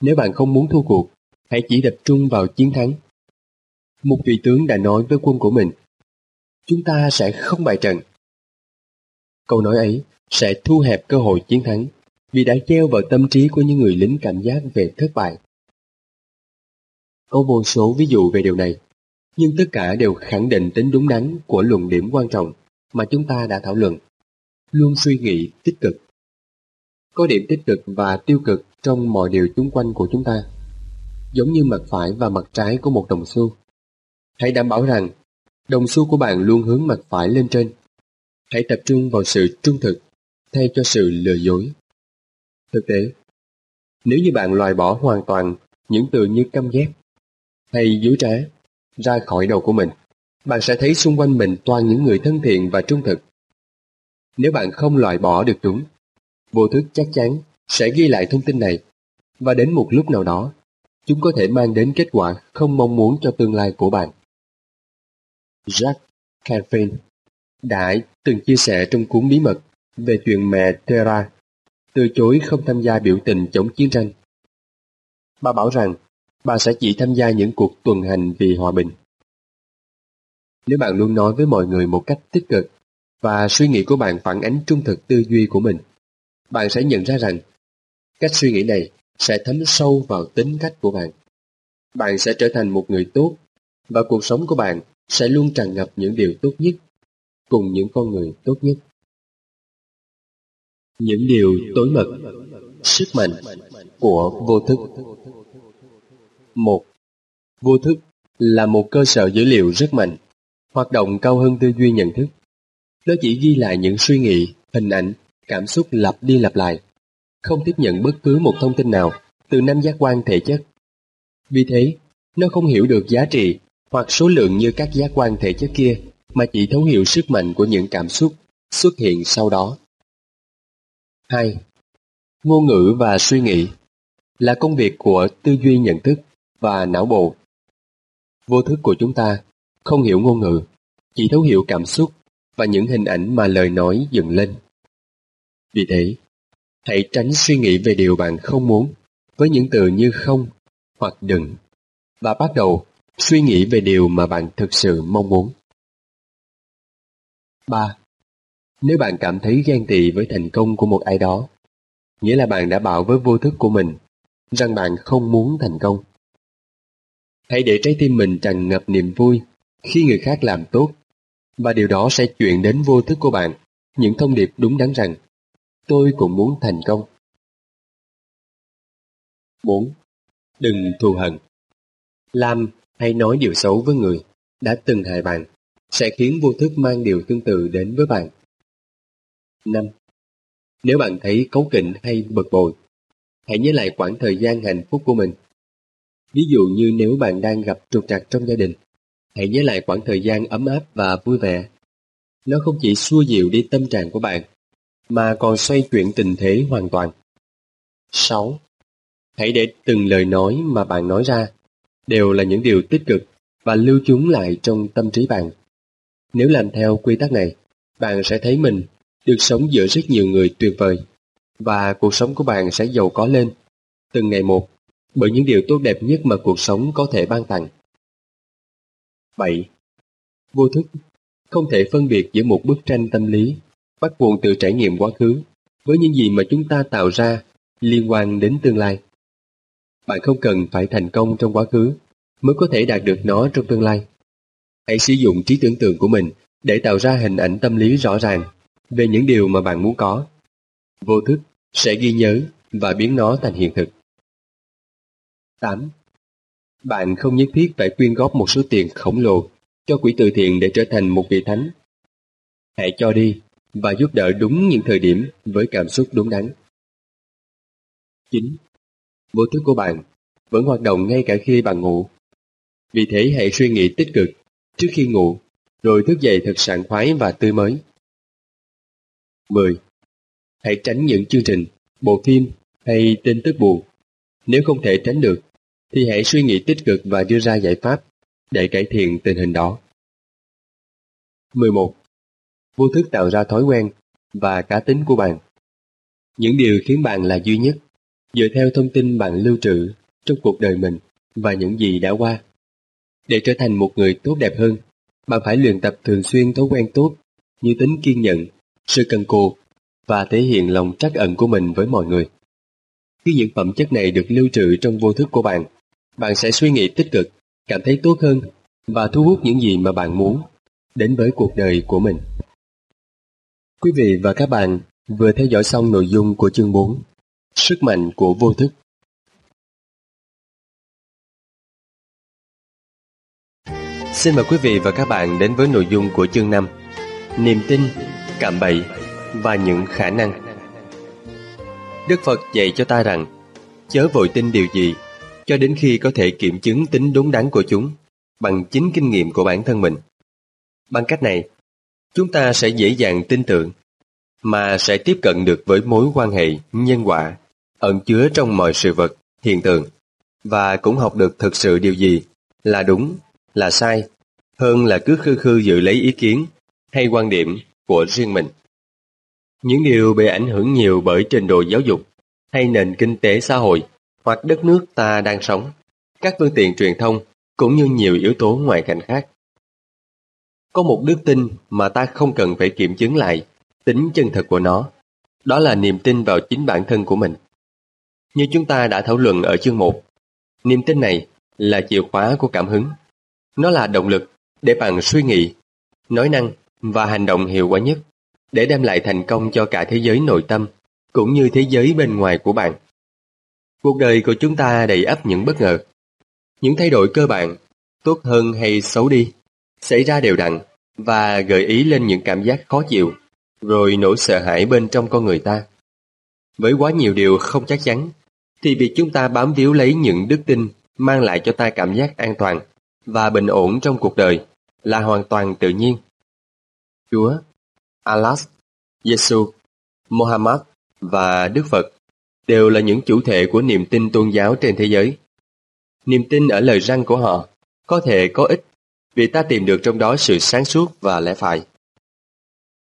Speaker 1: Nếu bạn không muốn thua cuộc, hãy chỉ tập trung vào chiến thắng. Một vị tướng đã nói với quân của mình, chúng ta sẽ không bại trận. Câu nói ấy sẽ thu hẹp cơ hội chiến thắng vì đã treo vào tâm trí của những người lính cảm giác về thất bại. Có vô số ví dụ về điều này, nhưng tất cả đều khẳng định tính đúng đắn của luận điểm quan trọng mà chúng ta đã thảo luận. Luôn suy nghĩ tích cực. Có điểm tích cực và tiêu cực trong mọi điều xung quanh của chúng ta, giống như mặt phải và mặt trái của một đồng xu. Hãy đảm bảo rằng đồng xu của bạn luôn hướng mặt phải lên trên. Hãy tập trung vào sự trung thực thay cho sự lừa dối. Thực tế, nếu như bạn loại bỏ hoàn toàn những từ như căm ghét hay dối trá ra khỏi đầu của mình, bạn sẽ thấy xung quanh mình toàn những người thân thiện và trung thực. Nếu bạn không loại bỏ được chúng, vô thức chắc chắn sẽ ghi lại thông tin này và đến một lúc nào đó, chúng có thể mang đến kết quả không mong muốn cho tương lai của bạn. Jack Canfield đã từng chia sẻ trong cuốn bí mật về chuyện mẹ Terra từ chối không tham gia biểu tình chống chiến tranh. Bà bảo rằng bà sẽ chỉ tham gia những cuộc tuần hành vì hòa bình. Nếu bạn luôn nói với mọi người một cách tích cực và suy nghĩ của bạn phản ánh trung thực tư duy của mình, bạn sẽ nhận ra rằng cách suy nghĩ này sẽ thấm sâu vào tính cách của bạn. Bạn sẽ trở thành một người tốt và cuộc sống của bạn sẽ luôn tràn ngập những điều tốt nhất cùng những con người tốt nhất. Những điều tối mật, sức mạnh của vô thức một Vô thức là một cơ sở dữ liệu rất mạnh, hoạt động cao hơn tư duy nhận thức. Nó chỉ ghi lại những suy nghĩ, hình ảnh, cảm xúc lặp đi lặp lại, không tiếp nhận bất cứ một thông tin nào từ năm giác quan thể chất. Vì thế, nó không hiểu được giá trị hoặc số lượng như các giác quan thể chất kia, mà chỉ thấu hiểu sức mạnh của những cảm xúc xuất hiện sau đó. 2. Ngôn ngữ và suy nghĩ là công việc của tư duy nhận thức và não bộ. Vô thức của chúng ta không hiểu ngôn ngữ, chỉ thấu hiểu cảm xúc và những hình ảnh mà lời nói dựng lên. Vì thế, hãy tránh suy nghĩ về điều bạn không muốn với những từ như không hoặc đừng và bắt đầu suy nghĩ về điều mà bạn thực sự mong muốn. 3. Nếu bạn cảm thấy ghen tị với thành công của một ai đó, nghĩa là bạn đã bảo với vô thức của mình rằng bạn không muốn thành công. Hãy để trái tim mình tràn ngập niềm vui khi người khác làm tốt, và điều đó sẽ chuyển đến vô thức của bạn những thông điệp đúng đắn rằng tôi cũng muốn thành công. 4. Đừng thù hận. Làm hay nói điều xấu với người đã từng hại bạn sẽ khiến vô thức mang điều tương tự đến với bạn. 5. Nếu bạn thấy cấu kỉnh hay bực bội, hãy nhớ lại quãng thời gian hạnh phúc của mình. Ví dụ như nếu bạn đang gặp trục trặc trong gia đình, hãy nhớ lại khoảng thời gian ấm áp và vui vẻ. Nó không chỉ xua dịu đi tâm trạng của bạn, mà còn xoay chuyển tình thế hoàn toàn. 6. Hãy để từng lời nói mà bạn nói ra đều là những điều tích cực và lưu chúng lại trong tâm trí bạn. Nếu làm theo quy tắc này, bạn sẽ thấy mình được sống giữa rất nhiều người tuyệt vời và cuộc sống của bạn sẽ giàu có lên từng ngày một bởi những điều tốt đẹp nhất mà cuộc sống có thể ban tặng. 7. Vô thức không thể phân biệt giữa một bức tranh tâm lý, bắt nguồn từ trải nghiệm quá khứ, với những gì mà chúng ta tạo ra liên quan đến tương lai. Bạn không cần phải thành công trong quá khứ mới có thể đạt được nó trong tương lai. Hãy sử dụng trí tưởng tượng của mình để tạo ra hình ảnh tâm lý rõ ràng về những điều mà bạn muốn có. Vô thức sẽ ghi nhớ và biến nó thành hiện thực. 8. Bạn không nhất thiết phải quyên góp một số tiền khổng lồ cho quỹ từ thiện để trở thành một vị thánh. Hãy cho đi và giúp đỡ đúng những thời điểm với cảm xúc đúng đắn. 9. Vô thức của bạn vẫn hoạt động ngay cả khi bạn ngủ. Vì thế hãy suy nghĩ tích cực trước khi ngủ, rồi thức dậy thật sảng khoái và tươi mới. 10. Hãy tránh những chương trình, bộ phim hay tin tức buồn. Nếu không thể tránh được, thì hãy suy nghĩ tích cực và đưa ra giải pháp để cải thiện tình hình đó. 11. Vô thức tạo ra thói quen và cá tính của bạn. Những điều khiến bạn là duy nhất, dựa theo thông tin bạn lưu trữ trong cuộc đời mình và những gì đã qua. Để trở thành một người tốt đẹp hơn, bạn phải luyện tập thường xuyên thói quen tốt như tính kiên nhẫn, sự cần cù và thể hiện lòng trắc ẩn của mình với mọi người. Khi những phẩm chất này được lưu trữ trong vô thức của bạn, bạn sẽ suy nghĩ tích cực, cảm thấy tốt hơn và thu hút những gì mà bạn muốn đến với cuộc đời của mình. Quý vị và các bạn vừa theo dõi xong nội dung của chương 4 Sức mạnh của vô thức Xin mời quý vị và các bạn đến với nội dung của chương 5 Niềm tin, cạm bậy và những khả năng Đức Phật dạy cho ta rằng chớ vội tin điều gì cho đến khi có thể kiểm chứng tính đúng đắn của chúng bằng chính kinh nghiệm của bản thân mình. Bằng cách này, chúng ta sẽ dễ dàng tin tưởng mà sẽ tiếp cận được với mối quan hệ nhân quả ẩn chứa trong mọi sự vật, hiện tượng và cũng học được thực sự điều gì là đúng, là sai hơn là cứ khư khư dự lấy ý kiến hay quan điểm của riêng mình. Những điều bị ảnh hưởng nhiều bởi trình độ giáo dục hay nền kinh tế xã hội hoặc đất nước ta đang sống, các phương tiện truyền thông cũng như nhiều yếu tố ngoại cảnh khác. Có một đức tin mà ta không cần phải kiểm chứng lại tính chân thật của nó, đó là niềm tin vào chính bản thân của mình. Như chúng ta đã thảo luận ở chương 1, niềm tin này là chìa khóa của cảm hứng. Nó là động lực để bạn suy nghĩ, nói năng và hành động hiệu quả nhất để đem lại thành công cho cả thế giới nội tâm cũng như thế giới bên ngoài của bạn. Cuộc đời của chúng ta đầy ắp những bất ngờ. Những thay đổi cơ bản, tốt hơn hay xấu đi, xảy ra đều đặn và gợi ý lên những cảm giác khó chịu, rồi nỗi sợ hãi bên trong con người ta. Với quá nhiều điều không chắc chắn, thì việc chúng ta bám víu lấy những đức tin mang lại cho ta cảm giác an toàn và bình ổn trong cuộc đời là hoàn toàn tự nhiên. Chúa, Allah, Giêsu, Muhammad và Đức Phật đều là những chủ thể của niềm tin tôn giáo trên thế giới. Niềm tin ở lời răng của họ có thể có ích vì ta tìm được trong đó sự sáng suốt và lẽ phải.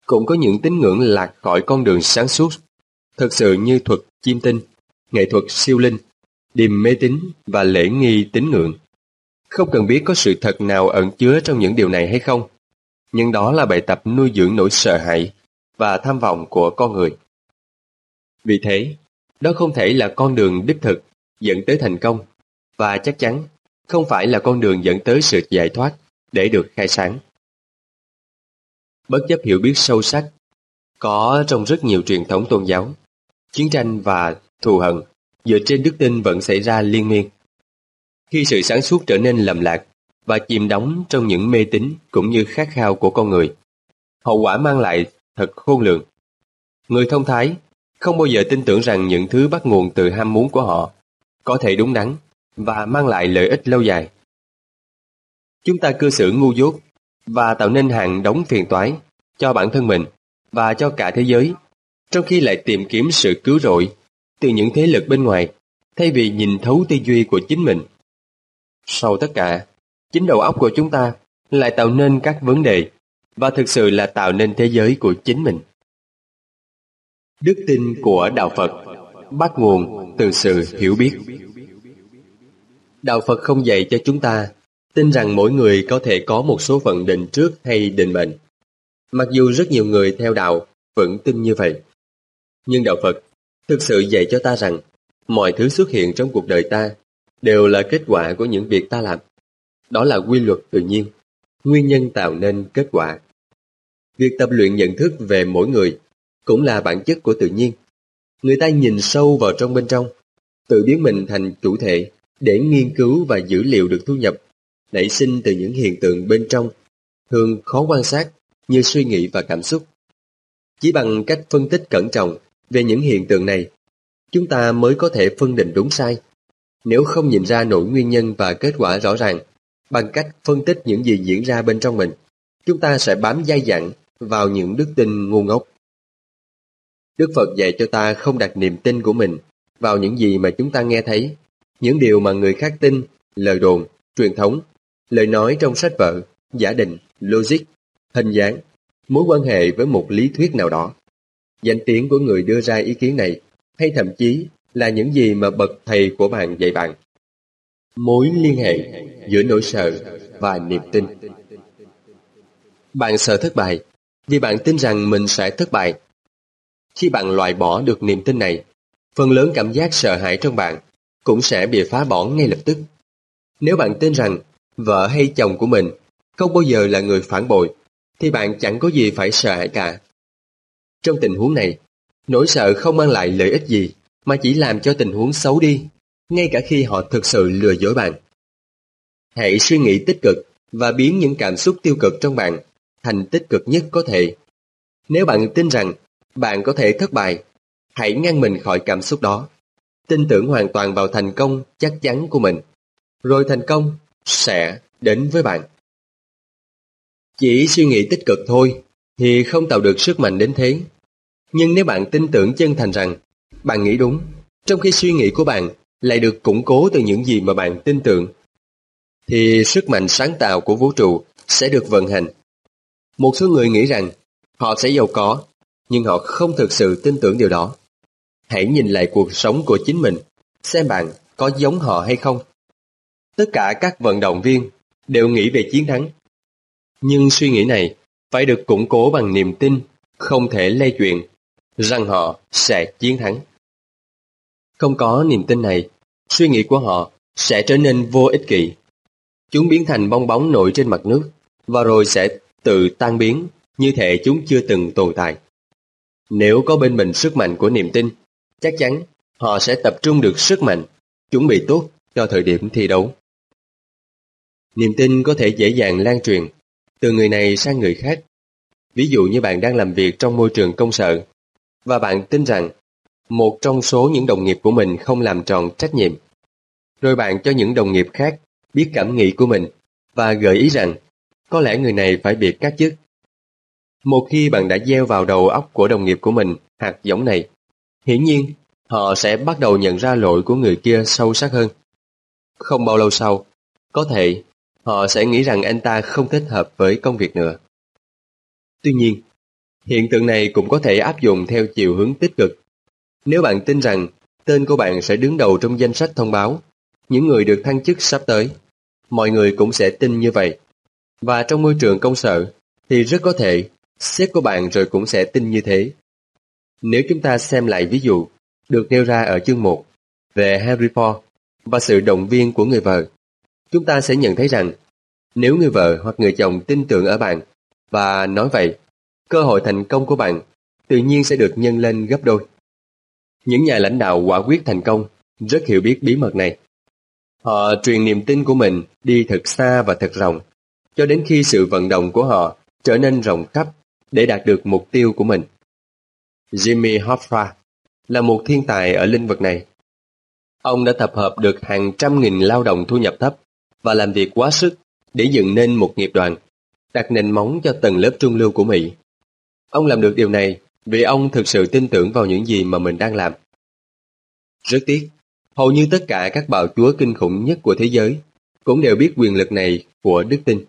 Speaker 1: Cũng có những tín ngưỡng lạc khỏi con đường sáng suốt, thực sự như thuật chiêm tinh, nghệ thuật siêu linh, điềm mê tín và lễ nghi tín ngưỡng. Không cần biết có sự thật nào ẩn chứa trong những điều này hay không, nhưng đó là bài tập nuôi dưỡng nỗi sợ hãi và tham vọng của con người. Vì thế, đó không thể là con đường đích thực dẫn tới thành công và chắc chắn không phải là con đường dẫn tới sự giải thoát để được khai sáng. Bất chấp hiểu biết sâu sắc có trong rất nhiều truyền thống tôn giáo, chiến tranh và thù hận dựa trên đức tin vẫn xảy ra liên miên. Khi sự sáng suốt trở nên lầm lạc và chìm đóng trong những mê tín cũng như khát khao của con người, hậu quả mang lại thật khôn lường. Người thông thái không bao giờ tin tưởng rằng những thứ bắt nguồn từ ham muốn của họ có thể đúng đắn và mang lại lợi ích lâu dài. Chúng ta cư xử ngu dốt và tạo nên hàng đống phiền toái cho bản thân mình và cho cả thế giới, trong khi lại tìm kiếm sự cứu rỗi từ những thế lực bên ngoài thay vì nhìn thấu tư duy của chính mình. Sau tất cả, chính đầu óc của chúng ta lại tạo nên các vấn đề và thực sự là tạo nên thế giới của chính mình. Đức tin của Đạo Phật bắt nguồn từ sự hiểu biết. Đạo Phật không dạy cho chúng ta tin rằng mỗi người có thể có một số phận định trước hay định mệnh. Mặc dù rất nhiều người theo đạo vẫn tin như vậy. Nhưng Đạo Phật thực sự dạy cho ta rằng mọi thứ xuất hiện trong cuộc đời ta đều là kết quả của những việc ta làm. Đó là quy luật tự nhiên, nguyên nhân tạo nên kết quả. Việc tập luyện nhận thức về mỗi người cũng là bản chất của tự nhiên. Người ta nhìn sâu vào trong bên trong, tự biến mình thành chủ thể để nghiên cứu và dữ liệu được thu nhập, nảy sinh từ những hiện tượng bên trong, thường khó quan sát như suy nghĩ và cảm xúc. Chỉ bằng cách phân tích cẩn trọng về những hiện tượng này, chúng ta mới có thể phân định đúng sai. Nếu không nhìn ra nỗi nguyên nhân và kết quả rõ ràng, bằng cách phân tích những gì diễn ra bên trong mình, chúng ta sẽ bám dai dẳng vào những đức tin ngu ngốc. Đức Phật dạy cho ta không đặt niềm tin của mình vào những gì mà chúng ta nghe thấy, những điều mà người khác tin, lời đồn, truyền thống, lời nói trong sách vở, giả định, logic, hình dáng, mối quan hệ với một lý thuyết nào đó. Danh tiếng của người đưa ra ý kiến này, hay thậm chí là những gì mà bậc thầy của bạn dạy bạn. Mối liên hệ giữa nỗi sợ và niềm tin. Bạn sợ thất bại vì bạn tin rằng mình sẽ thất bại khi bạn loại bỏ được niềm tin này, phần lớn cảm giác sợ hãi trong bạn cũng sẽ bị phá bỏ ngay lập tức Nếu bạn tin rằng vợ hay chồng của mình không bao giờ là người phản bội, thì bạn chẳng có gì phải sợ hãi cả. Trong tình huống này, nỗi sợ không mang lại lợi ích gì, mà chỉ làm cho tình huống xấu đi, ngay cả khi họ thực sự lừa dối bạn. Hãy suy nghĩ tích cực và biến những cảm xúc tiêu cực trong bạn thành tích cực nhất có thể. Nếu bạn tin rằng bạn có thể thất bại, hãy ngăn mình khỏi cảm xúc đó. Tin tưởng hoàn toàn vào thành công chắc chắn của mình. Rồi thành công sẽ đến với bạn. Chỉ suy nghĩ tích cực thôi thì không tạo được sức mạnh đến thế. Nhưng nếu bạn tin tưởng chân thành rằng bạn nghĩ đúng, trong khi suy nghĩ của bạn lại được củng cố từ những gì mà bạn tin tưởng, thì sức mạnh sáng tạo của vũ trụ sẽ được vận hành. Một số người nghĩ rằng họ sẽ giàu có, nhưng họ không thực sự tin tưởng điều đó. Hãy nhìn lại cuộc sống của chính mình, xem bạn có giống họ hay không. Tất cả các vận động viên đều nghĩ về chiến thắng. Nhưng suy nghĩ này phải được củng cố bằng niềm tin không thể lay chuyện, rằng họ sẽ chiến thắng. Không có niềm tin này, suy nghĩ của họ sẽ trở nên vô ích kỷ. Chúng biến thành bong bóng nổi trên mặt nước và rồi sẽ tự tan biến như thể chúng chưa từng tồn tại. Nếu có bên mình sức mạnh của niềm tin, chắc chắn họ sẽ tập trung được sức mạnh, chuẩn bị tốt cho thời điểm thi đấu. Niềm tin có thể dễ dàng lan truyền từ người này sang người khác. Ví dụ như bạn đang làm việc trong môi trường công sở và bạn tin rằng một trong số những đồng nghiệp của mình không làm tròn trách nhiệm. Rồi bạn cho những đồng nghiệp khác biết cảm nghĩ của mình và gợi ý rằng có lẽ người này phải bị cắt chức. Một khi bạn đã gieo vào đầu óc của đồng nghiệp của mình hạt giống này, hiển nhiên họ sẽ bắt đầu nhận ra lỗi của người kia sâu sắc hơn. Không bao lâu sau, có thể họ sẽ nghĩ rằng anh ta không thích hợp với công việc nữa. Tuy nhiên, hiện tượng này cũng có thể áp dụng theo chiều hướng tích cực. Nếu bạn tin rằng tên của bạn sẽ đứng đầu trong danh sách thông báo những người được thăng chức sắp tới, mọi người cũng sẽ tin như vậy. Và trong môi trường công sở thì rất có thể sếp của bạn rồi cũng sẽ tin như thế. Nếu chúng ta xem lại ví dụ được nêu ra ở chương 1 về Henry Ford và sự động viên của người vợ, chúng ta sẽ nhận thấy rằng nếu người vợ hoặc người chồng tin tưởng ở bạn và nói vậy, cơ hội thành công của bạn tự nhiên sẽ được nhân lên gấp đôi. Những nhà lãnh đạo quả quyết thành công rất hiểu biết bí mật này. Họ truyền niềm tin của mình đi thật xa và thật rộng, cho đến khi sự vận động của họ trở nên rộng khắp để đạt được mục tiêu của mình. Jimmy Hoffa là một thiên tài ở lĩnh vực này. Ông đã tập hợp được hàng trăm nghìn lao động thu nhập thấp và làm việc quá sức để dựng nên một nghiệp đoàn, đặt nền móng cho tầng lớp trung lưu của Mỹ. Ông làm được điều này vì ông thực sự tin tưởng vào những gì mà mình đang làm. Rất tiếc, hầu như tất cả các bạo chúa kinh khủng nhất của thế giới cũng đều biết quyền lực này của đức tin.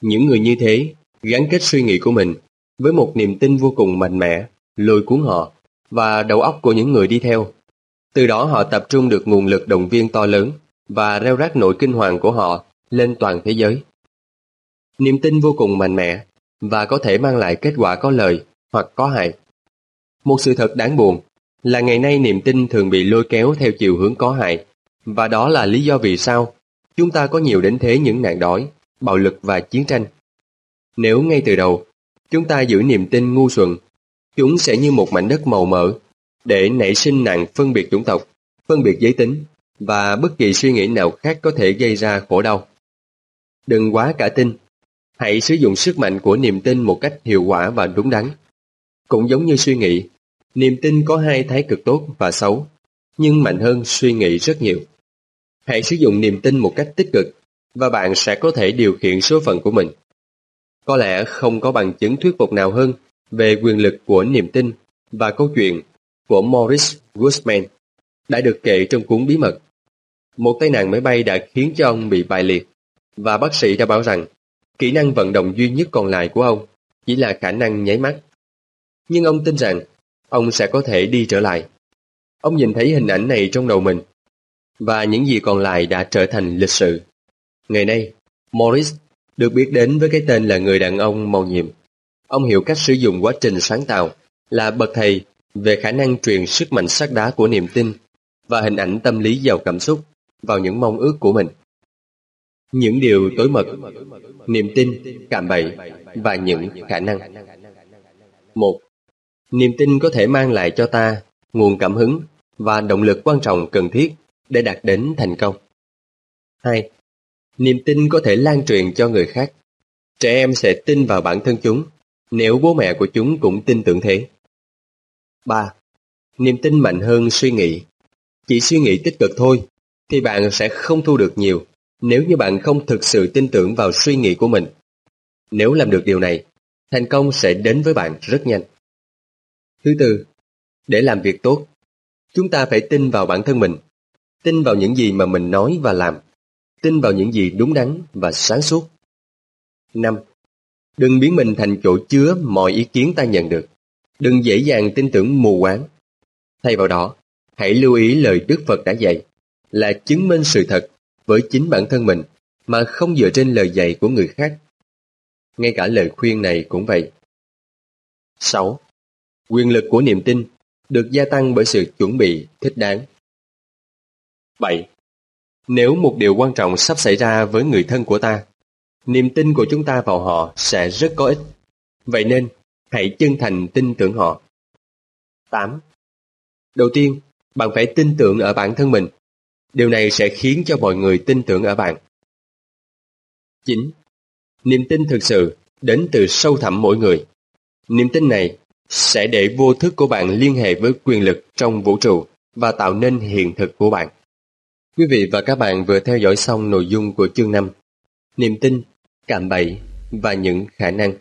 Speaker 1: Những người như thế gắn kết suy nghĩ của mình với một niềm tin vô cùng mạnh mẽ, lôi cuốn họ và đầu óc của những người đi theo. Từ đó họ tập trung được nguồn lực động viên to lớn và reo rác nỗi kinh hoàng của họ lên toàn thế giới. Niềm tin vô cùng mạnh mẽ và có thể mang lại kết quả có lợi hoặc có hại. Một sự thật đáng buồn là ngày nay niềm tin thường bị lôi kéo theo chiều hướng có hại và đó là lý do vì sao chúng ta có nhiều đến thế những nạn đói, bạo lực và chiến tranh. Nếu ngay từ đầu chúng ta giữ niềm tin ngu xuẩn, chúng sẽ như một mảnh đất màu mỡ để nảy sinh nạn phân biệt chủng tộc, phân biệt giới tính và bất kỳ suy nghĩ nào khác có thể gây ra khổ đau. Đừng quá cả tin. Hãy sử dụng sức mạnh của niềm tin một cách hiệu quả và đúng đắn. Cũng giống như suy nghĩ, niềm tin có hai thái cực tốt và xấu, nhưng mạnh hơn suy nghĩ rất nhiều. Hãy sử dụng niềm tin một cách tích cực và bạn sẽ có thể điều khiển số phận của mình. Có lẽ không có bằng chứng thuyết phục nào hơn về quyền lực của niềm tin và câu chuyện của Morris Guzman đã được kể trong cuốn bí mật. Một tai nạn máy bay đã khiến cho ông bị bại liệt và bác sĩ đã bảo rằng kỹ năng vận động duy nhất còn lại của ông chỉ là khả năng nháy mắt. Nhưng ông tin rằng ông sẽ có thể đi trở lại. Ông nhìn thấy hình ảnh này trong đầu mình và những gì còn lại đã trở thành lịch sử. Ngày nay, Morris được biết đến với cái tên là người đàn ông màu nhiệm. Ông hiểu cách sử dụng quá trình sáng tạo là bậc thầy về khả năng truyền sức mạnh sắc đá của niềm tin và hình ảnh tâm lý giàu cảm xúc vào những mong ước của mình. những điều tối mật, niềm tin, cạm bậy và những khả năng. Một, Niềm tin có thể mang lại cho ta nguồn cảm hứng và động lực quan trọng cần thiết để đạt đến thành công. 2. Niềm tin có thể lan truyền cho người khác. Trẻ em sẽ tin vào bản thân chúng nếu bố mẹ của chúng cũng tin tưởng thế. 3. Niềm tin mạnh hơn suy nghĩ. Chỉ suy nghĩ tích cực thôi thì bạn sẽ không thu được nhiều nếu như bạn không thực sự tin tưởng vào suy nghĩ của mình. Nếu làm được điều này, thành công sẽ đến với bạn rất nhanh. Thứ tư, để làm việc tốt, chúng ta phải tin vào bản thân mình, tin vào những gì mà mình nói và làm, tin vào những gì đúng đắn và sáng suốt. 5. Đừng biến mình thành chỗ chứa mọi ý kiến ta nhận được. Đừng dễ dàng tin tưởng mù quáng. Thay vào đó, hãy lưu ý lời Đức Phật đã dạy là chứng minh sự thật với chính bản thân mình mà không dựa trên lời dạy của người khác. Ngay cả lời khuyên này cũng vậy. 6. Quyền lực của niềm tin được gia tăng bởi sự chuẩn bị thích đáng. 7. Nếu một điều quan trọng sắp xảy ra với người thân của ta, niềm tin của chúng ta vào họ sẽ rất có ích. Vậy nên, hãy chân thành tin tưởng họ. 8. Đầu tiên, bạn phải tin tưởng ở bản thân mình. Điều này sẽ khiến cho mọi người tin tưởng ở bạn. 9. Niềm tin thực sự đến từ sâu thẳm mỗi người. Niềm tin này sẽ để vô thức của bạn liên hệ với quyền lực trong vũ trụ và tạo nên hiện thực của bạn. Quý vị và các bạn vừa theo dõi xong nội dung của chương 5 Niềm tin, cạm bẫy và những khả năng.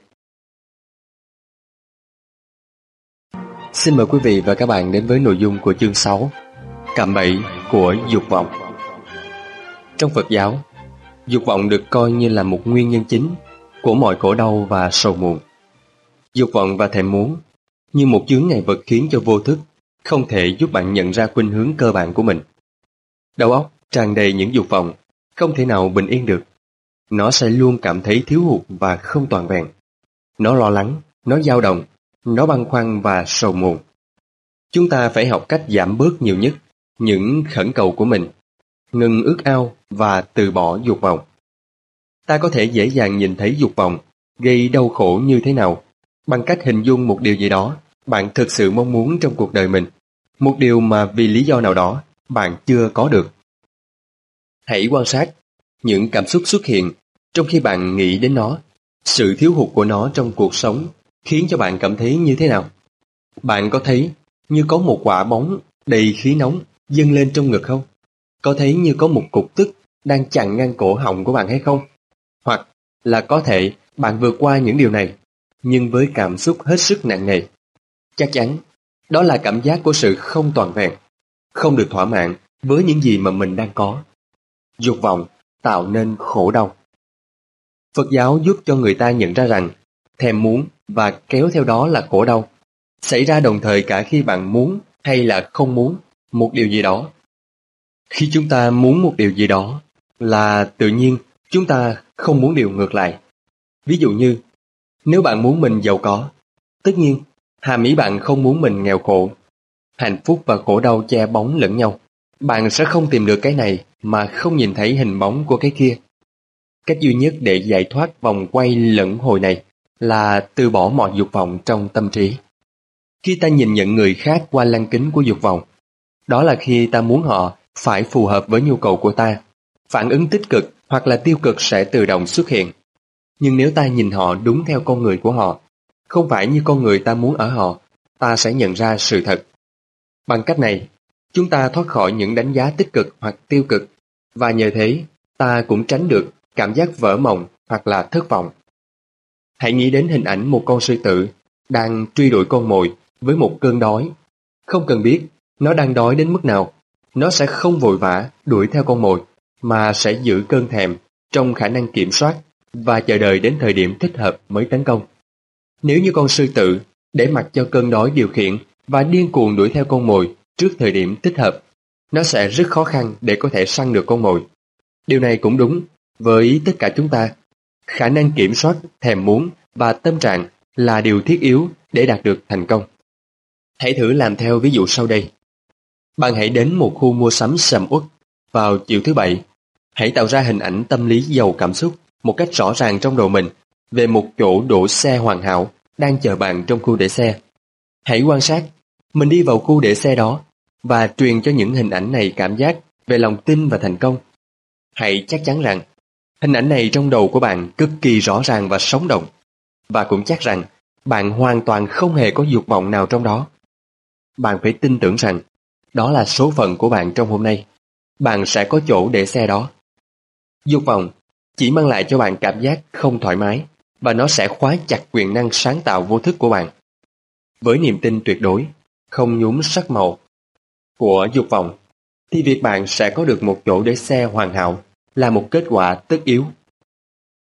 Speaker 1: Xin mời quý vị và các bạn đến với nội dung của chương 6 Cạm bẫy của dục vọng Trong Phật giáo, dục vọng được coi như là một nguyên nhân chính của mọi khổ đau và sầu muộn. Dục vọng và thèm muốn như một chướng ngại vật khiến cho vô thức không thể giúp bạn nhận ra khuynh hướng cơ bản của mình. Đầu óc tràn đầy những dục vọng, không thể nào bình yên được. Nó sẽ luôn cảm thấy thiếu hụt và không toàn vẹn. Nó lo lắng, nó dao động, nó băn khoăn và sầu muộn. Chúng ta phải học cách giảm bớt nhiều nhất những khẩn cầu của mình, ngừng ước ao và từ bỏ dục vọng. Ta có thể dễ dàng nhìn thấy dục vọng gây đau khổ như thế nào bằng cách hình dung một điều gì đó bạn thực sự mong muốn trong cuộc đời mình, một điều mà vì lý do nào đó bạn chưa có được. Hãy quan sát những cảm xúc xuất hiện trong khi bạn nghĩ đến nó, sự thiếu hụt của nó trong cuộc sống khiến cho bạn cảm thấy như thế nào? Bạn có thấy như có một quả bóng đầy khí nóng dâng lên trong ngực không? Có thấy như có một cục tức đang chặn ngang cổ họng của bạn hay không? Hoặc là có thể bạn vượt qua những điều này nhưng với cảm xúc hết sức nặng nề. Chắc chắn, đó là cảm giác của sự không toàn vẹn, không được thỏa mãn với những gì mà mình đang có. Dục vọng tạo nên khổ đau. Phật giáo giúp cho người ta nhận ra rằng thèm muốn và kéo theo đó là khổ đau xảy ra đồng thời cả khi bạn muốn hay là không muốn một điều gì đó. Khi chúng ta muốn một điều gì đó là tự nhiên chúng ta không muốn điều ngược lại. Ví dụ như nếu bạn muốn mình giàu có, tất nhiên, hàm ý bạn không muốn mình nghèo khổ. Hạnh phúc và khổ đau che bóng lẫn nhau. Bạn sẽ không tìm được cái này mà không nhìn thấy hình bóng của cái kia. Cách duy nhất để giải thoát vòng quay lẫn hồi này là từ bỏ mọi dục vọng trong tâm trí. Khi ta nhìn nhận người khác qua lăng kính của dục vọng, đó là khi ta muốn họ phải phù hợp với nhu cầu của ta. Phản ứng tích cực hoặc là tiêu cực sẽ tự động xuất hiện. Nhưng nếu ta nhìn họ đúng theo con người của họ, không phải như con người ta muốn ở họ, ta sẽ nhận ra sự thật. Bằng cách này, chúng ta thoát khỏi những đánh giá tích cực hoặc tiêu cực, và nhờ thế, ta cũng tránh được cảm giác vỡ mộng hoặc là thất vọng. Hãy nghĩ đến hình ảnh một con sư tử đang truy đuổi con mồi với một cơn đói. Không cần biết nó đang đói đến mức nào, nó sẽ không vội vã đuổi theo con mồi, mà sẽ giữ cơn thèm trong khả năng kiểm soát và chờ đợi đến thời điểm thích hợp mới tấn công. Nếu như con sư tử để mặc cho cơn đói điều khiển và điên cuồng đuổi theo con mồi trước thời điểm thích hợp, nó sẽ rất khó khăn để có thể săn được con mồi. Điều này cũng đúng với tất cả chúng ta. Khả năng kiểm soát, thèm muốn và tâm trạng là điều thiết yếu để đạt được thành công. Hãy thử làm theo ví dụ sau đây. Bạn hãy đến một khu mua sắm sầm uất vào chiều thứ bảy Hãy tạo ra hình ảnh tâm lý giàu cảm xúc một cách rõ ràng trong đầu mình về một chỗ đổ xe hoàn hảo đang chờ bạn trong khu để xe. Hãy quan sát, mình đi vào khu để xe đó và truyền cho những hình ảnh này cảm giác về lòng tin và thành công. Hãy chắc chắn rằng hình ảnh này trong đầu của bạn cực kỳ rõ ràng và sống động và cũng chắc rằng bạn hoàn toàn không hề có dục vọng nào trong đó. Bạn phải tin tưởng rằng đó là số phận của bạn trong hôm nay. Bạn sẽ có chỗ để xe đó. Dục vọng chỉ mang lại cho bạn cảm giác không thoải mái và nó sẽ khóa chặt quyền năng sáng tạo vô thức của bạn. Với niềm tin tuyệt đối, không nhúm sắc màu của dục vọng, thì việc bạn sẽ có được một chỗ để xe hoàn hảo là một kết quả tất yếu.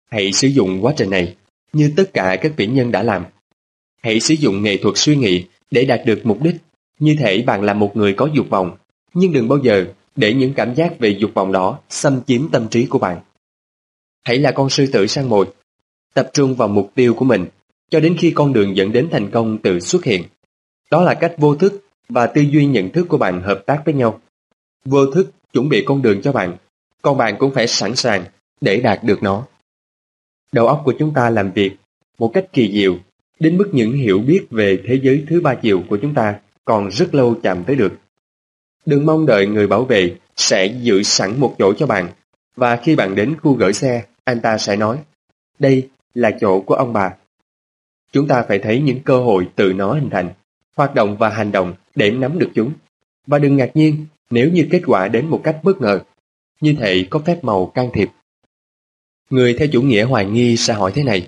Speaker 1: Hãy sử dụng quá trình này như tất cả các vĩ nhân đã làm. Hãy sử dụng nghệ thuật suy nghĩ để đạt được mục đích. Như thể bạn là một người có dục vọng, nhưng đừng bao giờ để những cảm giác về dục vọng đó xâm chiếm tâm trí của bạn. Hãy là con sư tử săn mồi, tập trung vào mục tiêu của mình cho đến khi con đường dẫn đến thành công tự xuất hiện. Đó là cách vô thức và tư duy nhận thức của bạn hợp tác với nhau. Vô thức chuẩn bị con đường cho bạn, còn bạn cũng phải sẵn sàng để đạt được nó. Đầu óc của chúng ta làm việc một cách kỳ diệu, đến mức những hiểu biết về thế giới thứ ba chiều của chúng ta còn rất lâu chạm tới được. Đừng mong đợi người bảo vệ sẽ giữ sẵn một chỗ cho bạn, và khi bạn đến khu gửi xe, anh ta sẽ nói, đây là chỗ của ông bà. Chúng ta phải thấy những cơ hội tự nó hình thành, hoạt động và hành động để nắm được chúng. Và đừng ngạc nhiên nếu như kết quả đến một cách bất ngờ, như thể có phép màu can thiệp. Người theo chủ nghĩa hoài nghi sẽ hỏi thế này.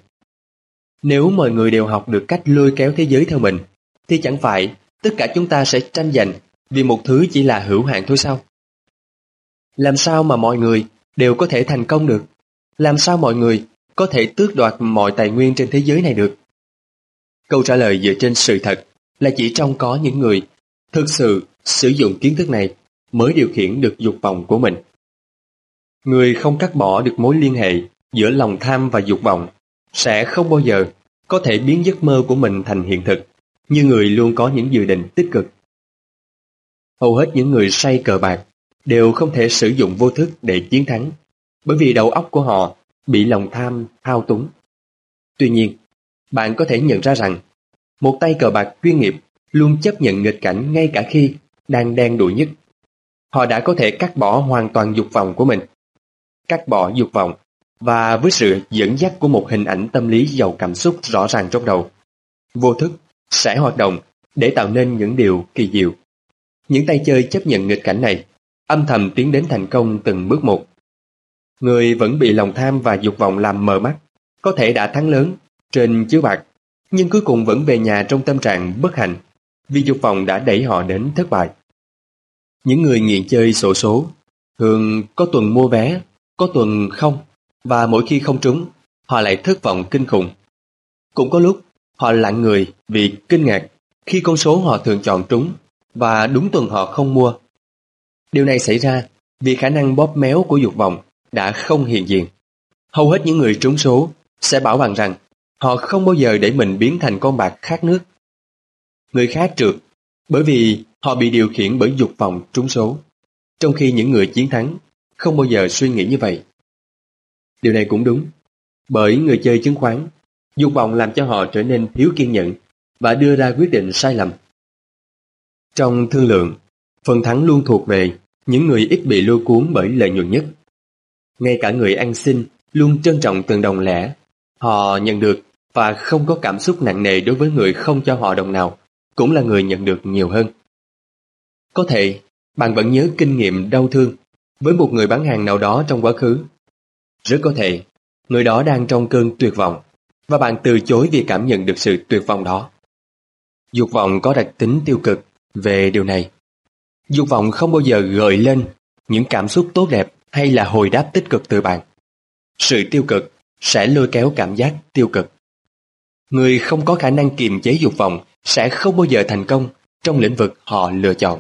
Speaker 1: Nếu mọi người đều học được cách lôi kéo thế giới theo mình, thì chẳng phải tất cả chúng ta sẽ tranh giành vì một thứ chỉ là hữu hạn thôi sao? Làm sao mà mọi người đều có thể thành công được? Làm sao mọi người có thể tước đoạt mọi tài nguyên trên thế giới này được? Câu trả lời dựa trên sự thật là chỉ trong có những người thực sự sử dụng kiến thức này mới điều khiển được dục vọng của mình. Người không cắt bỏ được mối liên hệ giữa lòng tham và dục vọng sẽ không bao giờ có thể biến giấc mơ của mình thành hiện thực như người luôn có những dự định tích cực. Hầu hết những người say cờ bạc đều không thể sử dụng vô thức để chiến thắng bởi vì đầu óc của họ bị lòng tham thao túng. Tuy nhiên, bạn có thể nhận ra rằng một tay cờ bạc chuyên nghiệp luôn chấp nhận nghịch cảnh ngay cả khi đang đen đuổi nhất. Họ đã có thể cắt bỏ hoàn toàn dục vọng của mình. Cắt bỏ dục vọng và với sự dẫn dắt của một hình ảnh tâm lý giàu cảm xúc rõ ràng trong đầu. Vô thức sẽ hoạt động để tạo nên những điều kỳ diệu. Những tay chơi chấp nhận nghịch cảnh này, âm thầm tiến đến thành công từng bước một. Người vẫn bị lòng tham và dục vọng làm mờ mắt, có thể đã thắng lớn trên chiếu bạc, nhưng cuối cùng vẫn về nhà trong tâm trạng bất hạnh vì dục vọng đã đẩy họ đến thất bại. Những người nghiện chơi sổ số thường có tuần mua vé, có tuần không, và mỗi khi không trúng, họ lại thất vọng kinh khủng. Cũng có lúc họ lặng người vì kinh ngạc khi con số họ thường chọn trúng và đúng tuần họ không mua. Điều này xảy ra vì khả năng bóp méo của dục vọng đã không hiện diện. Hầu hết những người trúng số sẽ bảo bằng rằng họ không bao giờ để mình biến thành con bạc khát nước. Người khác trượt bởi vì họ bị điều khiển bởi dục vọng trúng số, trong khi những người chiến thắng không bao giờ suy nghĩ như vậy. Điều này cũng đúng, bởi người chơi chứng khoán, dục vọng làm cho họ trở nên thiếu kiên nhẫn và đưa ra quyết định sai lầm. Trong thương lượng, phần thắng luôn thuộc về những người ít bị lôi cuốn bởi lợi nhuận nhất. Ngay cả người ăn xin luôn trân trọng từng đồng lẻ, họ nhận được và không có cảm xúc nặng nề đối với người không cho họ đồng nào, cũng là người nhận được nhiều hơn. Có thể, bạn vẫn nhớ kinh nghiệm đau thương với một người bán hàng nào đó trong quá khứ. Rất có thể, người đó đang trong cơn tuyệt vọng và bạn từ chối vì cảm nhận được sự tuyệt vọng đó. Dục vọng có đặc tính tiêu cực về điều này. Dục vọng không bao giờ gợi lên những cảm xúc tốt đẹp hay là hồi đáp tích cực từ bạn. Sự tiêu cực sẽ lôi kéo cảm giác tiêu cực. Người không có khả năng kiềm chế dục vọng sẽ không bao giờ thành công trong lĩnh vực họ lựa chọn.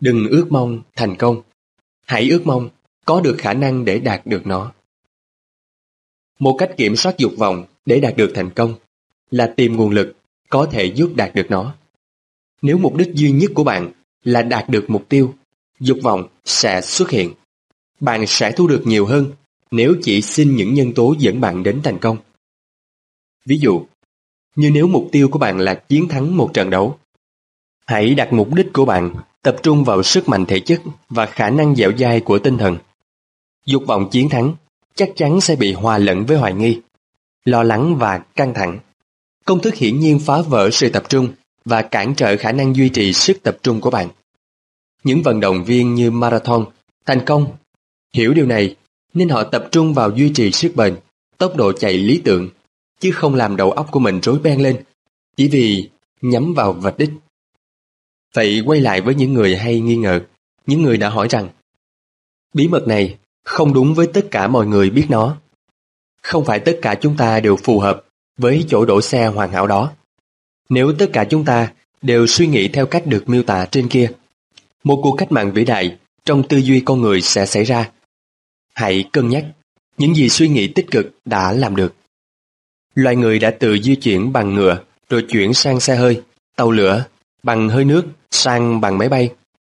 Speaker 1: Đừng ước mong thành công. Hãy ước mong có được khả năng để đạt được nó. Một cách kiểm soát dục vọng để đạt được thành công là tìm nguồn lực có thể giúp đạt được nó. Nếu mục đích duy nhất của bạn là đạt được mục tiêu, dục vọng sẽ xuất hiện. bạn sẽ thu được nhiều hơn nếu chỉ xin những nhân tố dẫn bạn đến thành công. Ví dụ, như nếu mục tiêu của bạn là chiến thắng một trận đấu, hãy đặt mục đích của bạn tập trung vào sức mạnh thể chất và khả năng dẻo dai của tinh thần. Dục vọng chiến thắng chắc chắn sẽ bị hòa lẫn với hoài nghi, lo lắng và căng thẳng. Công thức hiển nhiên phá vỡ sự tập trung và cản trở khả năng duy trì sức tập trung của bạn. Những vận động viên như marathon thành công hiểu điều này nên họ tập trung vào duy trì sức bền, tốc độ chạy lý tưởng, chứ không làm đầu óc của mình rối beng lên, chỉ vì nhắm vào vạch đích. Vậy quay lại với những người hay nghi ngờ, những người đã hỏi rằng bí mật này không đúng với tất cả mọi người biết nó. Không phải tất cả chúng ta đều phù hợp với chỗ đổ xe hoàn hảo đó. Nếu tất cả chúng ta đều suy nghĩ theo cách được miêu tả trên kia, một cuộc cách mạng vĩ đại trong tư duy con người sẽ xảy ra. Hãy cân nhắc những gì suy nghĩ tích cực đã làm được. Loài người đã tự di chuyển bằng ngựa rồi chuyển sang xe hơi, tàu lửa, bằng hơi nước sang bằng máy bay,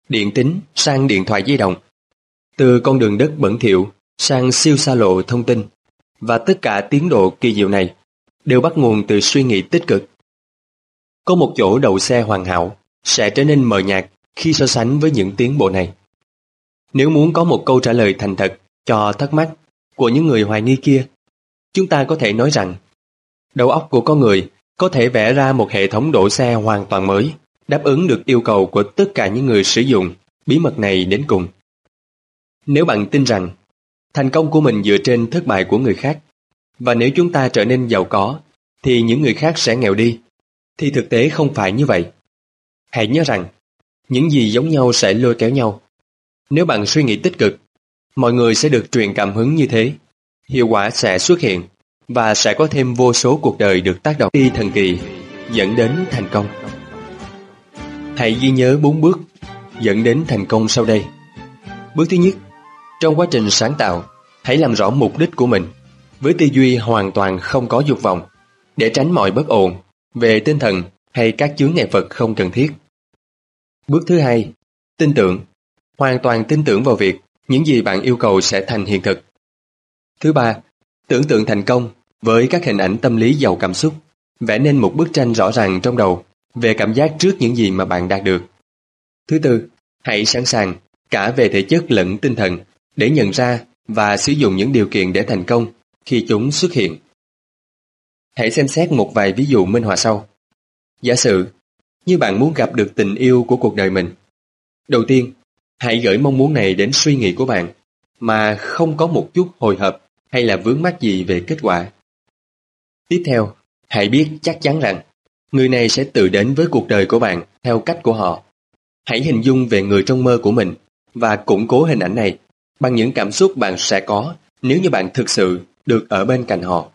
Speaker 1: điện tính sang điện thoại di động, từ con đường đất bẩn thỉu sang siêu xa lộ thông tin và tất cả tiến độ kỳ diệu này đều bắt nguồn từ suy nghĩ tích cực. Có một chỗ đậu xe hoàn hảo sẽ trở nên mờ nhạt khi so sánh với những tiến bộ này. Nếu muốn có một câu trả lời thành thật cho thắc mắc của những người hoài nghi kia, chúng ta có thể nói rằng đầu óc của con người có thể vẽ ra một hệ thống đổ xe hoàn toàn mới, đáp ứng được yêu cầu của tất cả những người sử dụng bí mật này đến cùng. Nếu bạn tin rằng thành công của mình dựa trên thất bại của người khác, và nếu chúng ta trở nên giàu có, thì những người khác sẽ nghèo đi, thì thực tế không phải như vậy. Hãy nhớ rằng, những gì giống nhau sẽ lôi kéo nhau. Nếu bạn suy nghĩ tích cực, mọi người sẽ được truyền cảm hứng như thế. Hiệu quả sẽ xuất hiện và sẽ có thêm vô số cuộc đời được tác động đi thần kỳ dẫn đến thành công. Hãy ghi nhớ bốn bước dẫn đến thành công sau đây. Bước thứ nhất, trong quá trình sáng tạo, hãy làm rõ mục đích của mình với tư duy hoàn toàn không có dục vọng để tránh mọi bất ổn về tinh thần hay các chướng ngại vật không cần thiết. Bước thứ hai, tin tưởng. Hoàn toàn tin tưởng vào việc những gì bạn yêu cầu sẽ thành hiện thực. Thứ ba, tưởng tượng thành công với các hình ảnh tâm lý giàu cảm xúc, vẽ nên một bức tranh rõ ràng trong đầu về cảm giác trước những gì mà bạn đạt được. Thứ tư, hãy sẵn sàng cả về thể chất lẫn tinh thần để nhận ra và sử dụng những điều kiện để thành công khi chúng xuất hiện. Hãy xem xét một vài ví dụ minh họa sau. Giả sử, như bạn muốn gặp được tình yêu của cuộc đời mình. Đầu tiên, hãy gửi mong muốn này đến suy nghĩ của bạn, mà không có một chút hồi hộp hay là vướng mắc gì về kết quả. Tiếp theo, hãy biết chắc chắn rằng người này sẽ tự đến với cuộc đời của bạn theo cách của họ. Hãy hình dung về người trong mơ của mình và củng cố hình ảnh này bằng những cảm xúc bạn sẽ có nếu như bạn thực sự được ở bên cạnh họ.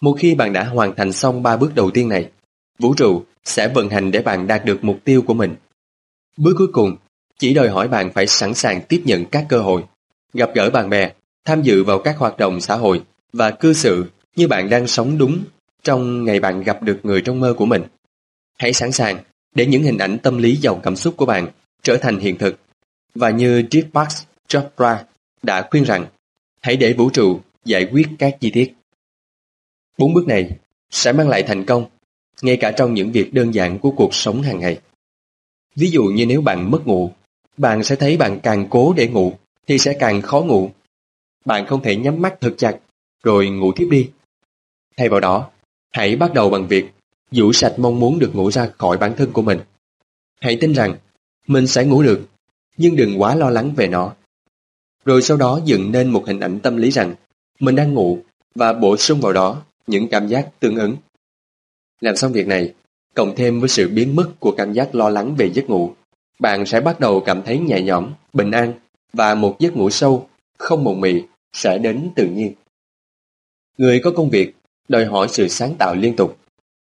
Speaker 1: Một khi bạn đã hoàn thành xong ba bước đầu tiên này, vũ trụ sẽ vận hành để bạn đạt được mục tiêu của mình. Bước cuối cùng chỉ đòi hỏi bạn phải sẵn sàng tiếp nhận các cơ hội, gặp gỡ bạn bè, tham dự vào các hoạt động xã hội và cư xử như bạn đang sống đúng trong ngày bạn gặp được người trong mơ của mình. Hãy sẵn sàng để những hình ảnh tâm lý giàu cảm xúc của bạn trở thành hiện thực. Và như Deepak Chopra đã khuyên rằng hãy để vũ trụ giải quyết các chi tiết. Bốn bước này sẽ mang lại thành công ngay cả trong những việc đơn giản của cuộc sống hàng ngày. Ví dụ như nếu bạn mất ngủ, bạn sẽ thấy bạn càng cố để ngủ thì sẽ càng khó ngủ. Bạn không thể nhắm mắt thật chặt rồi ngủ tiếp đi. Thay vào đó, hãy bắt đầu bằng việc dụ sạch mong muốn được ngủ ra khỏi bản thân của mình. Hãy tin rằng mình sẽ ngủ được, nhưng đừng quá lo lắng về nó. Rồi sau đó dựng nên một hình ảnh tâm lý rằng mình đang ngủ và bổ sung vào đó những cảm giác tương ứng. Làm xong việc này, cộng thêm với sự biến mất của cảm giác lo lắng về giấc ngủ, bạn sẽ bắt đầu cảm thấy nhẹ nhõm, bình an và một giấc ngủ sâu, không mộng mị sẽ đến tự nhiên. Người có công việc đòi hỏi sự sáng tạo liên tục.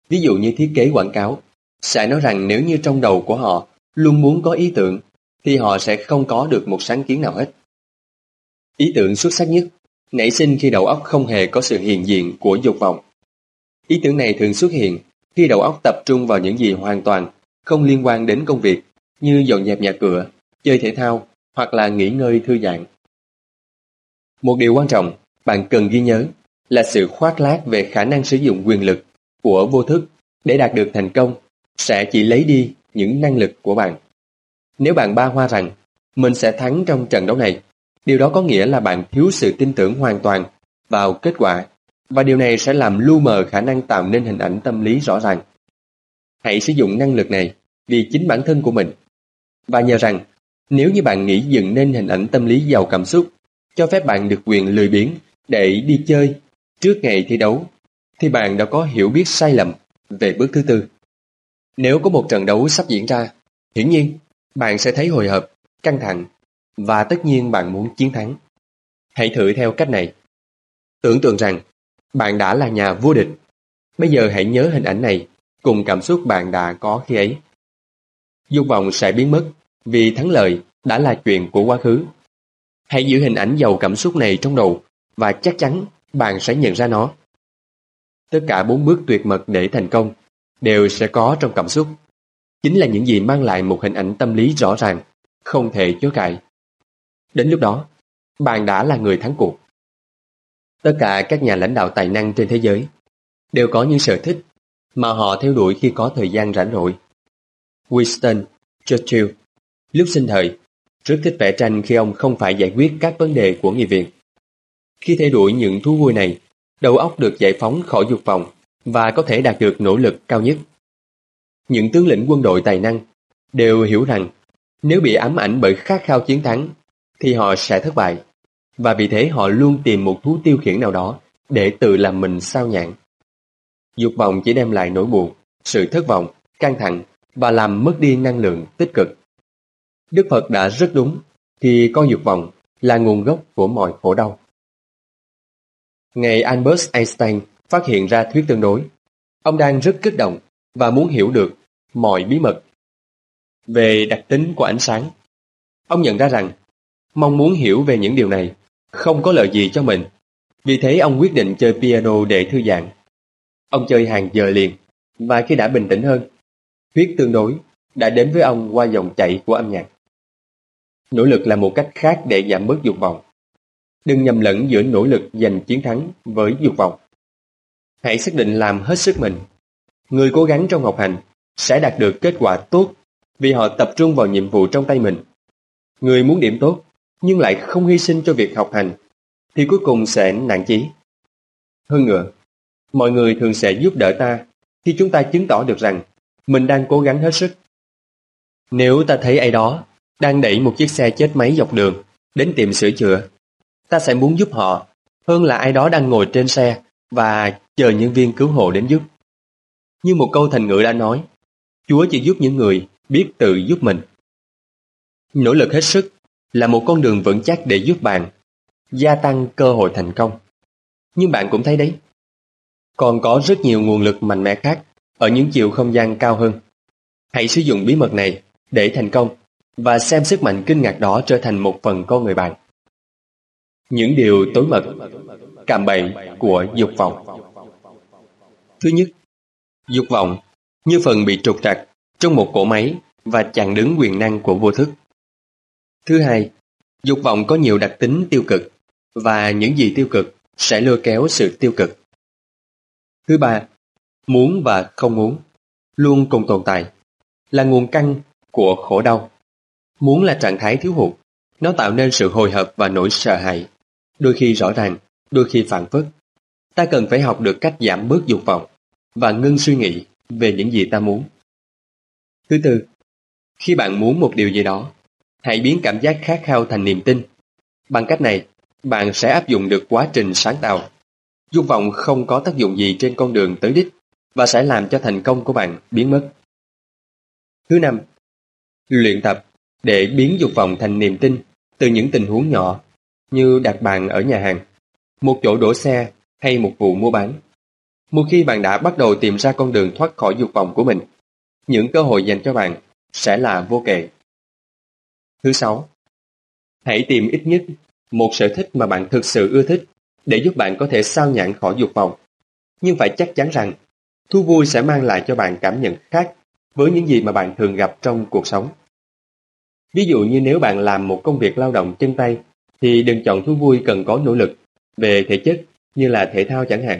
Speaker 1: Ví dụ như thiết kế quảng cáo, sẽ nói rằng nếu như trong đầu của họ luôn muốn có ý tưởng, thì họ sẽ không có được một sáng kiến nào hết. Ý tưởng xuất sắc nhất nảy sinh khi đầu óc không hề có sự hiện diện của dục vọng. Ý tưởng này thường xuất hiện khi đầu óc tập trung vào những gì hoàn toàn không liên quan đến công việc như dọn dẹp nhà cửa, chơi thể thao hoặc là nghỉ ngơi thư giãn. Một điều quan trọng bạn cần ghi nhớ là sự khoác lác về khả năng sử dụng quyền lực của vô thức để đạt được thành công sẽ chỉ lấy đi những năng lực của bạn. Nếu bạn ba hoa rằng mình sẽ thắng trong trận đấu này, điều đó có nghĩa là bạn thiếu sự tin tưởng hoàn toàn vào kết quả và điều này sẽ làm lu mờ khả năng tạo nên hình ảnh tâm lý rõ ràng. Hãy sử dụng năng lực này vì chính bản thân của mình và nhờ rằng nếu như bạn nghĩ dựng nên hình ảnh tâm lý giàu cảm xúc cho phép bạn được quyền lười biếng để đi chơi trước ngày thi đấu thì bạn đã có hiểu biết sai lầm về bước thứ tư. Nếu có một trận đấu sắp diễn ra, hiển nhiên bạn sẽ thấy hồi hộp, căng thẳng và tất nhiên bạn muốn chiến thắng. Hãy thử theo cách này. Tưởng tượng rằng bạn đã là nhà vô địch. Bây giờ hãy nhớ hình ảnh này cùng cảm xúc bạn đã có khi ấy. Dục vọng sẽ biến mất vì thắng lợi đã là chuyện của quá khứ. Hãy giữ hình ảnh giàu cảm xúc này trong đầu và chắc chắn bạn sẽ nhận ra nó. Tất cả bốn bước tuyệt mật để thành công đều sẽ có trong cảm xúc. Chính là những gì mang lại một hình ảnh tâm lý rõ ràng, không thể chối cãi. Đến lúc đó, bạn đã là người thắng cuộc. Tất cả các nhà lãnh đạo tài năng trên thế giới đều có những sở thích mà họ theo đuổi khi có thời gian rảnh rỗi. Winston Churchill lúc sinh thời rất thích vẽ tranh khi ông không phải giải quyết các vấn đề của nghị viện. Khi thay đổi những thú vui này, đầu óc được giải phóng khỏi dục vọng và có thể đạt được nỗ lực cao nhất. Những tướng lĩnh quân đội tài năng đều hiểu rằng nếu bị ám ảnh bởi khát khao chiến thắng thì họ sẽ thất bại và vì thế họ luôn tìm một thú tiêu khiển nào đó để tự làm mình sao nhãn. Dục vọng chỉ đem lại nỗi buồn, sự thất vọng, căng thẳng và làm mất đi năng lượng tích cực. Đức Phật đã rất đúng khi coi dục vọng là nguồn gốc của mọi khổ đau. Ngày Albert Einstein phát hiện ra thuyết tương đối, ông đang rất kích động và muốn hiểu được mọi bí mật về đặc tính của ánh sáng. Ông nhận ra rằng mong muốn hiểu về những điều này không có lợi gì cho mình. Vì thế ông quyết định chơi piano để thư giãn. Ông chơi hàng giờ liền và khi đã bình tĩnh hơn, thuyết tương đối đã đến với ông qua dòng chảy của âm nhạc. Nỗ lực là một cách khác để giảm bớt dục vọng. Đừng nhầm lẫn giữa nỗ lực giành chiến thắng với dục vọng. Hãy xác định làm hết sức mình. Người cố gắng trong học hành sẽ đạt được kết quả tốt vì họ tập trung vào nhiệm vụ trong tay mình. Người muốn điểm tốt nhưng lại không hy sinh cho việc học hành thì cuối cùng sẽ nản chí. Hơn nữa, mọi người thường sẽ giúp đỡ ta khi chúng ta chứng tỏ được rằng mình đang cố gắng hết sức. Nếu ta thấy ai đó đang đẩy một chiếc xe chết máy dọc đường đến tiệm sửa chữa, ta sẽ muốn giúp họ hơn là ai đó đang ngồi trên xe và chờ nhân viên cứu hộ đến giúp. Như một câu thành ngữ đã nói, Chúa chỉ giúp những người biết tự giúp mình. Nỗ lực hết sức là một con đường vững chắc để giúp bạn gia tăng cơ hội thành công. Nhưng bạn cũng thấy đấy, còn có rất nhiều nguồn lực mạnh mẽ khác ở những chiều không gian cao hơn. Hãy sử dụng bí mật này để thành công và xem sức mạnh kinh ngạc đó trở thành một phần con người bạn. Những điều tối mật, cạm bẫy của dục vọng. Thứ nhất, dục vọng như phần bị trục trặc trong một cỗ máy và chặn đứng quyền năng của vô thức. Thứ hai, dục vọng có nhiều đặc tính tiêu cực và những gì tiêu cực sẽ lôi kéo sự tiêu cực. Thứ ba, muốn và không muốn luôn cùng tồn tại là nguồn căn của khổ đau. Muốn là trạng thái thiếu hụt, nó tạo nên sự hồi hộp và nỗi sợ hãi, đôi khi rõ ràng, đôi khi phản phất. Ta cần phải học được cách giảm bớt dục vọng và ngưng suy nghĩ về những gì ta muốn. Thứ tư, khi bạn muốn một điều gì đó, Hãy biến cảm giác khát khao thành niềm tin. Bằng cách này, bạn sẽ áp dụng được quá trình sáng tạo. Dục vọng không có tác dụng gì trên con đường tới đích và sẽ làm cho thành công của bạn biến mất. Thứ năm, luyện tập để biến dục vọng thành niềm tin từ những tình huống nhỏ như đặt bàn ở nhà hàng, một chỗ đổ xe hay một vụ mua bán. Một khi bạn đã bắt đầu tìm ra con đường thoát khỏi dục vọng của mình, những cơ hội dành cho bạn sẽ là vô kể. Thứ sáu, hãy tìm ít nhất một sở thích mà bạn thực sự ưa thích để giúp bạn có thể sao nhãn khỏi dục vọng. Nhưng phải chắc chắn rằng thú vui sẽ mang lại cho bạn cảm nhận khác với những gì mà bạn thường gặp trong cuộc sống. Ví dụ như nếu bạn làm một công việc lao động chân tay thì đừng chọn thú vui cần có nỗ lực về thể chất như là thể thao chẳng hạn.